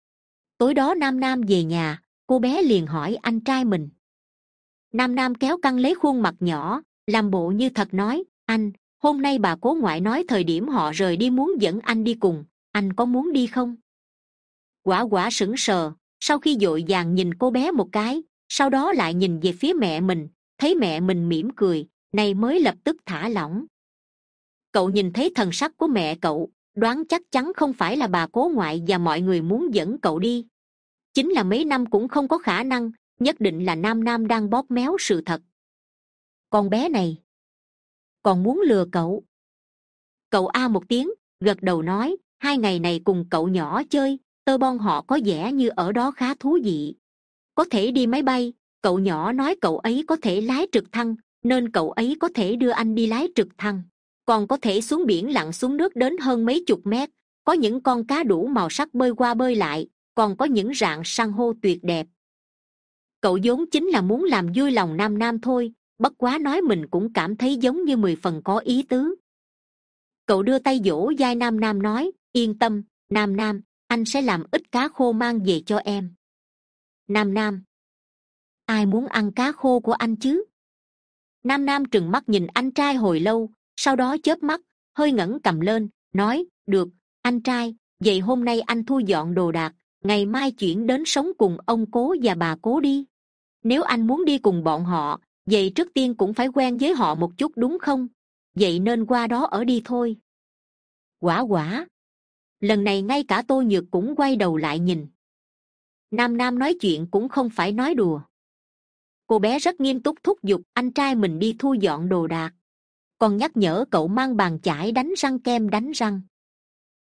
Tối đó nam nam về nhà, cô bé liền hỏi anh trai mình. Nam nam kéo căng lấy khuôn mặt nhỏ, làm bộ như thật nói, anh, hôm nay bà cố ngoại nói thời điểm họ rời đi muốn dẫn anh đi cùng anh có muốn đi không? Quả quả sững sờ, sau khi d ộ i vàng nhìn cô bé một cái, sau đó lại nhìn về phía mẹ mình, thấy mẹ mình mỉm cười này mới lập tức thả lỏng. Cậu nhìn thấy thần sắc của mẹ cậu, đoán chắc chắn không phải là bà cố ngoại và mọi người muốn dẫn cậu đi. Chính là mấy năm cũng không có khả năng, nhất định là nam nam đang bóp méo sự thật. Con bé này, còn muốn lừa cậu. Cậu a một tiếng, gật đầu nói hai ngày này cùng cậu nhỏ chơi, tơ bon họ có vẻ như ở đó khá thú vị. Có thể đi máy bay, cậu nhỏ nói cậu ấy có thể lái trực thăng, nên cậu ấy có thể đưa anh đi lái trực thăng. Còn có thể xuống biển lặn xuống nước đến hơn mấy chục mét, có những con cá đủ màu sắc bơi qua bơi lại, còn có những rạn san hô tuyệt đẹp. Cậu vốn chính là muốn làm vui lòng nam nam thôi, bất quá nói mình cũng cảm thấy giống như mười phần có ý tứ. Cậu đưa tay dỗ d nam nam nói yên tâm, nam nam, anh sẽ làm ít cá khô mang về cho em. Nam nam. Ai muốn ăn cá khô của anh chứ? Nam nam trừng mắt nhìn anh trai hồi lâu, sau đó chớp mắt, hơi ngẩng cầm lên, nói, được, anh trai, vậy hôm nay anh thu dọn đồ đạc, ngày mai chuyển đến sống cùng ông cố và bà cố đi. Nếu anh muốn đi cùng bọn họ, vậy trước tiên cũng phải quen với họ một chút đúng không? Vậy nên qua đó ở đi thôi. Quả quả lần này ngay cả tôi nhược cũng quay đầu lại nhìn. Nam nam nói chuyện cũng không phải nói đùa. Cô bé rất nghiêm túc thúc giục, anh trai mình đi thu dọn đồ đạc. Còn nhắc nhở cậu mang bàn chải đánh răng kem đánh răng.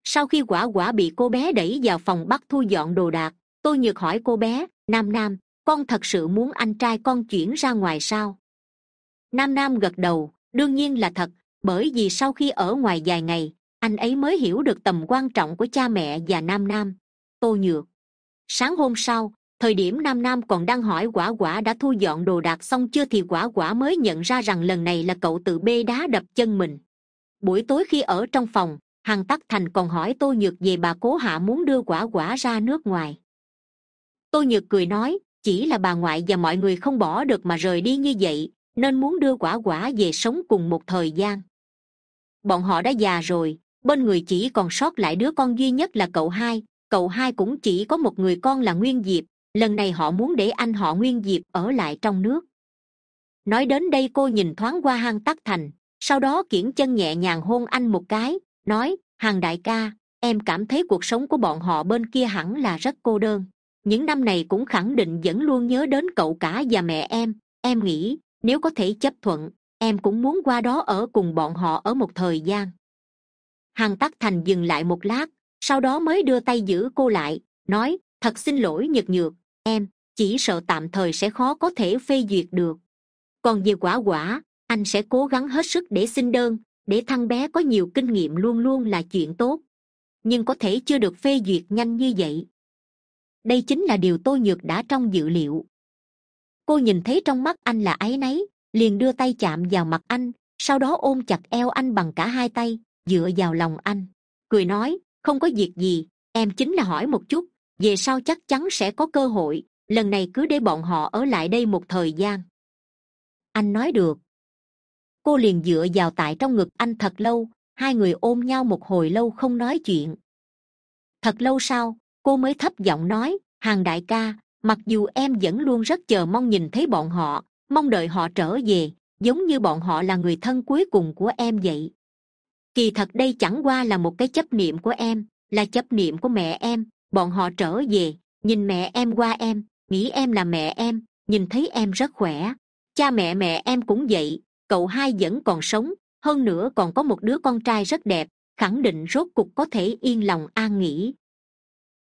Sau khi quả quả bị cô bé đẩy vào phòng bắt thu dọn đồ đạc tôi nhược hỏi cô bé, nam nam, con thật sự muốn anh trai con chuyển ra ngoài sao? Nam nam gật đầu, đương nhiên là thật, bởi vì sau khi ở ngoài vài ngày anh ấy mới hiểu được tầm quan trọng của cha mẹ và nam nam. Tô nhược. Sáng hôm sau, thời điểm nam nam còn đang hỏi quả quả đã thu dọn đồ đạc xong chưa thì quả quả mới nhận ra rằng lần này là cậu tự bê đá đập chân mình. Buổi tối khi ở trong phòng, hằng tắc thành còn hỏi tô nhược về bà cố hạ muốn đưa quả quả ra nước ngoài. Tô nhược cười nói, chỉ là bà ngoại và mọi người không bỏ được mà rời đi như vậy, nên muốn đưa quả quả về sống cùng một thời gian. Bọn họ đã già rồi bên người chỉ còn sót lại đứa con duy nhất là cậu hai. Cậu hai cũng chỉ có một người con là nguyên diệp. Lần này họ muốn để anh họ nguyên diệp ở lại trong nước. Nói đến đây cô nhìn thoáng qua hang tắc thành. Sau đó kiển chân nhẹ nhàng hôn anh một cái, nói hàng đại ca, em cảm thấy cuộc sống của bọn họ bên kia hẳn là rất cô đơn. Những năm này cũng khẳng định vẫn luôn nhớ đến cậu cả và mẹ em. Em nghĩ, nếu có thể chấp thuận, em cũng muốn qua đó ở cùng bọn họ ở một thời gian hằng tắc thành dừng lại một lát, sau đó mới đưa tay giữ cô lại, nói, thật xin lỗi, nhật nhược, em, chỉ sợ tạm thời sẽ khó có thể phê duyệt được. Còn về quả quả, anh sẽ cố gắng hết sức để xin đơn, để thăng bé có nhiều kinh nghiệm luôn luôn là chuyện tốt. Nhưng có thể chưa được phê duyệt nhanh như vậy. Đây chính là điều tôi nhược đã trong dự liệu. Cô nhìn thấy trong mắt anh là áy náy, liền đưa tay chạm vào mặt anh, sau đó ôm chặt eo anh bằng cả hai tay dựa vào lòng anh. Cười nói, không có việc gì, em chính là hỏi một chút, về sau chắc chắn sẽ có cơ hội, lần này cứ để bọn họ ở lại đây một thời gian. Anh nói được. Cô liền dựa vào tại trong ngực anh thật lâu, hai người ôm nhau một hồi lâu không nói chuyện. Thật lâu sau, cô mới thấp giọng nói, hàng đại ca, mặc dù em vẫn luôn rất chờ mong nhìn thấy bọn họ, mong đợi họ trở về, giống như bọn họ là người thân cuối cùng của em vậy kỳ thật đây chẳng qua là một cái chấp niệm của em, là chấp niệm của mẹ em. Bọn họ trở về, nhìn mẹ em qua em, nghĩ em là mẹ em, nhìn thấy em rất khỏe. Cha mẹ mẹ em cũng vậy, cậu hai vẫn còn sống, hơn nữa còn có một đứa con trai rất đẹp, khẳng định rốt cục có thể yên lòng an nghỉ.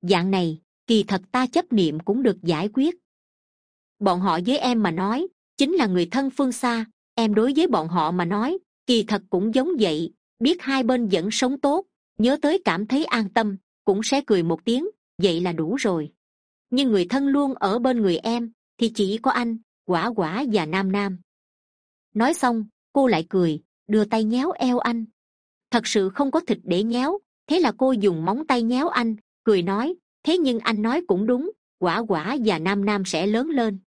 Dạng này, kỳ thật ta chấp niệm cũng được giải quyết. Bọn họ với em mà nói, chính là người thân phương xa, em đối với bọn họ mà nói, kỳ thật cũng giống vậy biết hai bên vẫn sống tốt, nhớ tới cảm thấy an tâm, cũng sẽ cười một tiếng, vậy là đủ rồi. Nhưng người thân luôn ở bên người em, thì chỉ có anh, quả quả và nam nam. Nói xong, cô lại cười, đưa tay nhéo eo anh. Thật sự không có thịt để nhéo, thế là cô dùng móng tay nhéo anh, cười nói, thế nhưng anh nói cũng đúng, quả quả và nam nam sẽ lớn lên.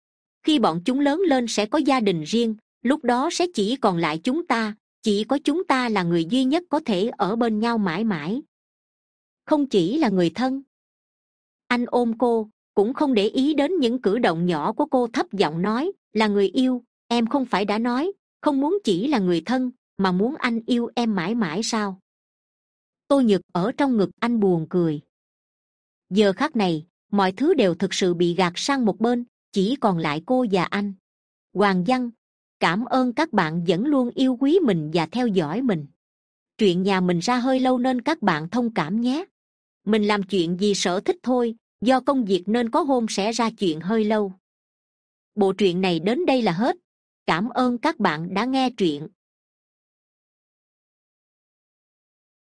Khi bọn chúng lớn lên sẽ có gia đình riêng, lúc đó sẽ chỉ còn lại chúng ta chỉ có chúng ta là người duy nhất có thể ở bên nhau mãi mãi. Không chỉ là người thân. Anh ôm cô, cũng không để ý đến những cử động nhỏ của cô thấp giọng nói, là người yêu, em không phải đã nói, không muốn chỉ là người thân, mà muốn anh yêu em mãi mãi sao? Tôi nhược ở trong ngực anh buồn cười. Giờ khắc này, mọi thứ đều thực sự bị gạt sang một bên, chỉ còn lại cô và anh. Hoàng văn cảm ơn các bạn vẫn luôn yêu quý mình và theo dõi mình. Chuyện nhà mình ra hơi lâu nên các bạn thông cảm nhé. Mình làm chuyện gì sở thích thôi, do công việc nên có hôm sẽ ra chuyện hơi lâu. Bộ truyện này đến đây là hết. Cảm ơn các bạn đã nghe truyện.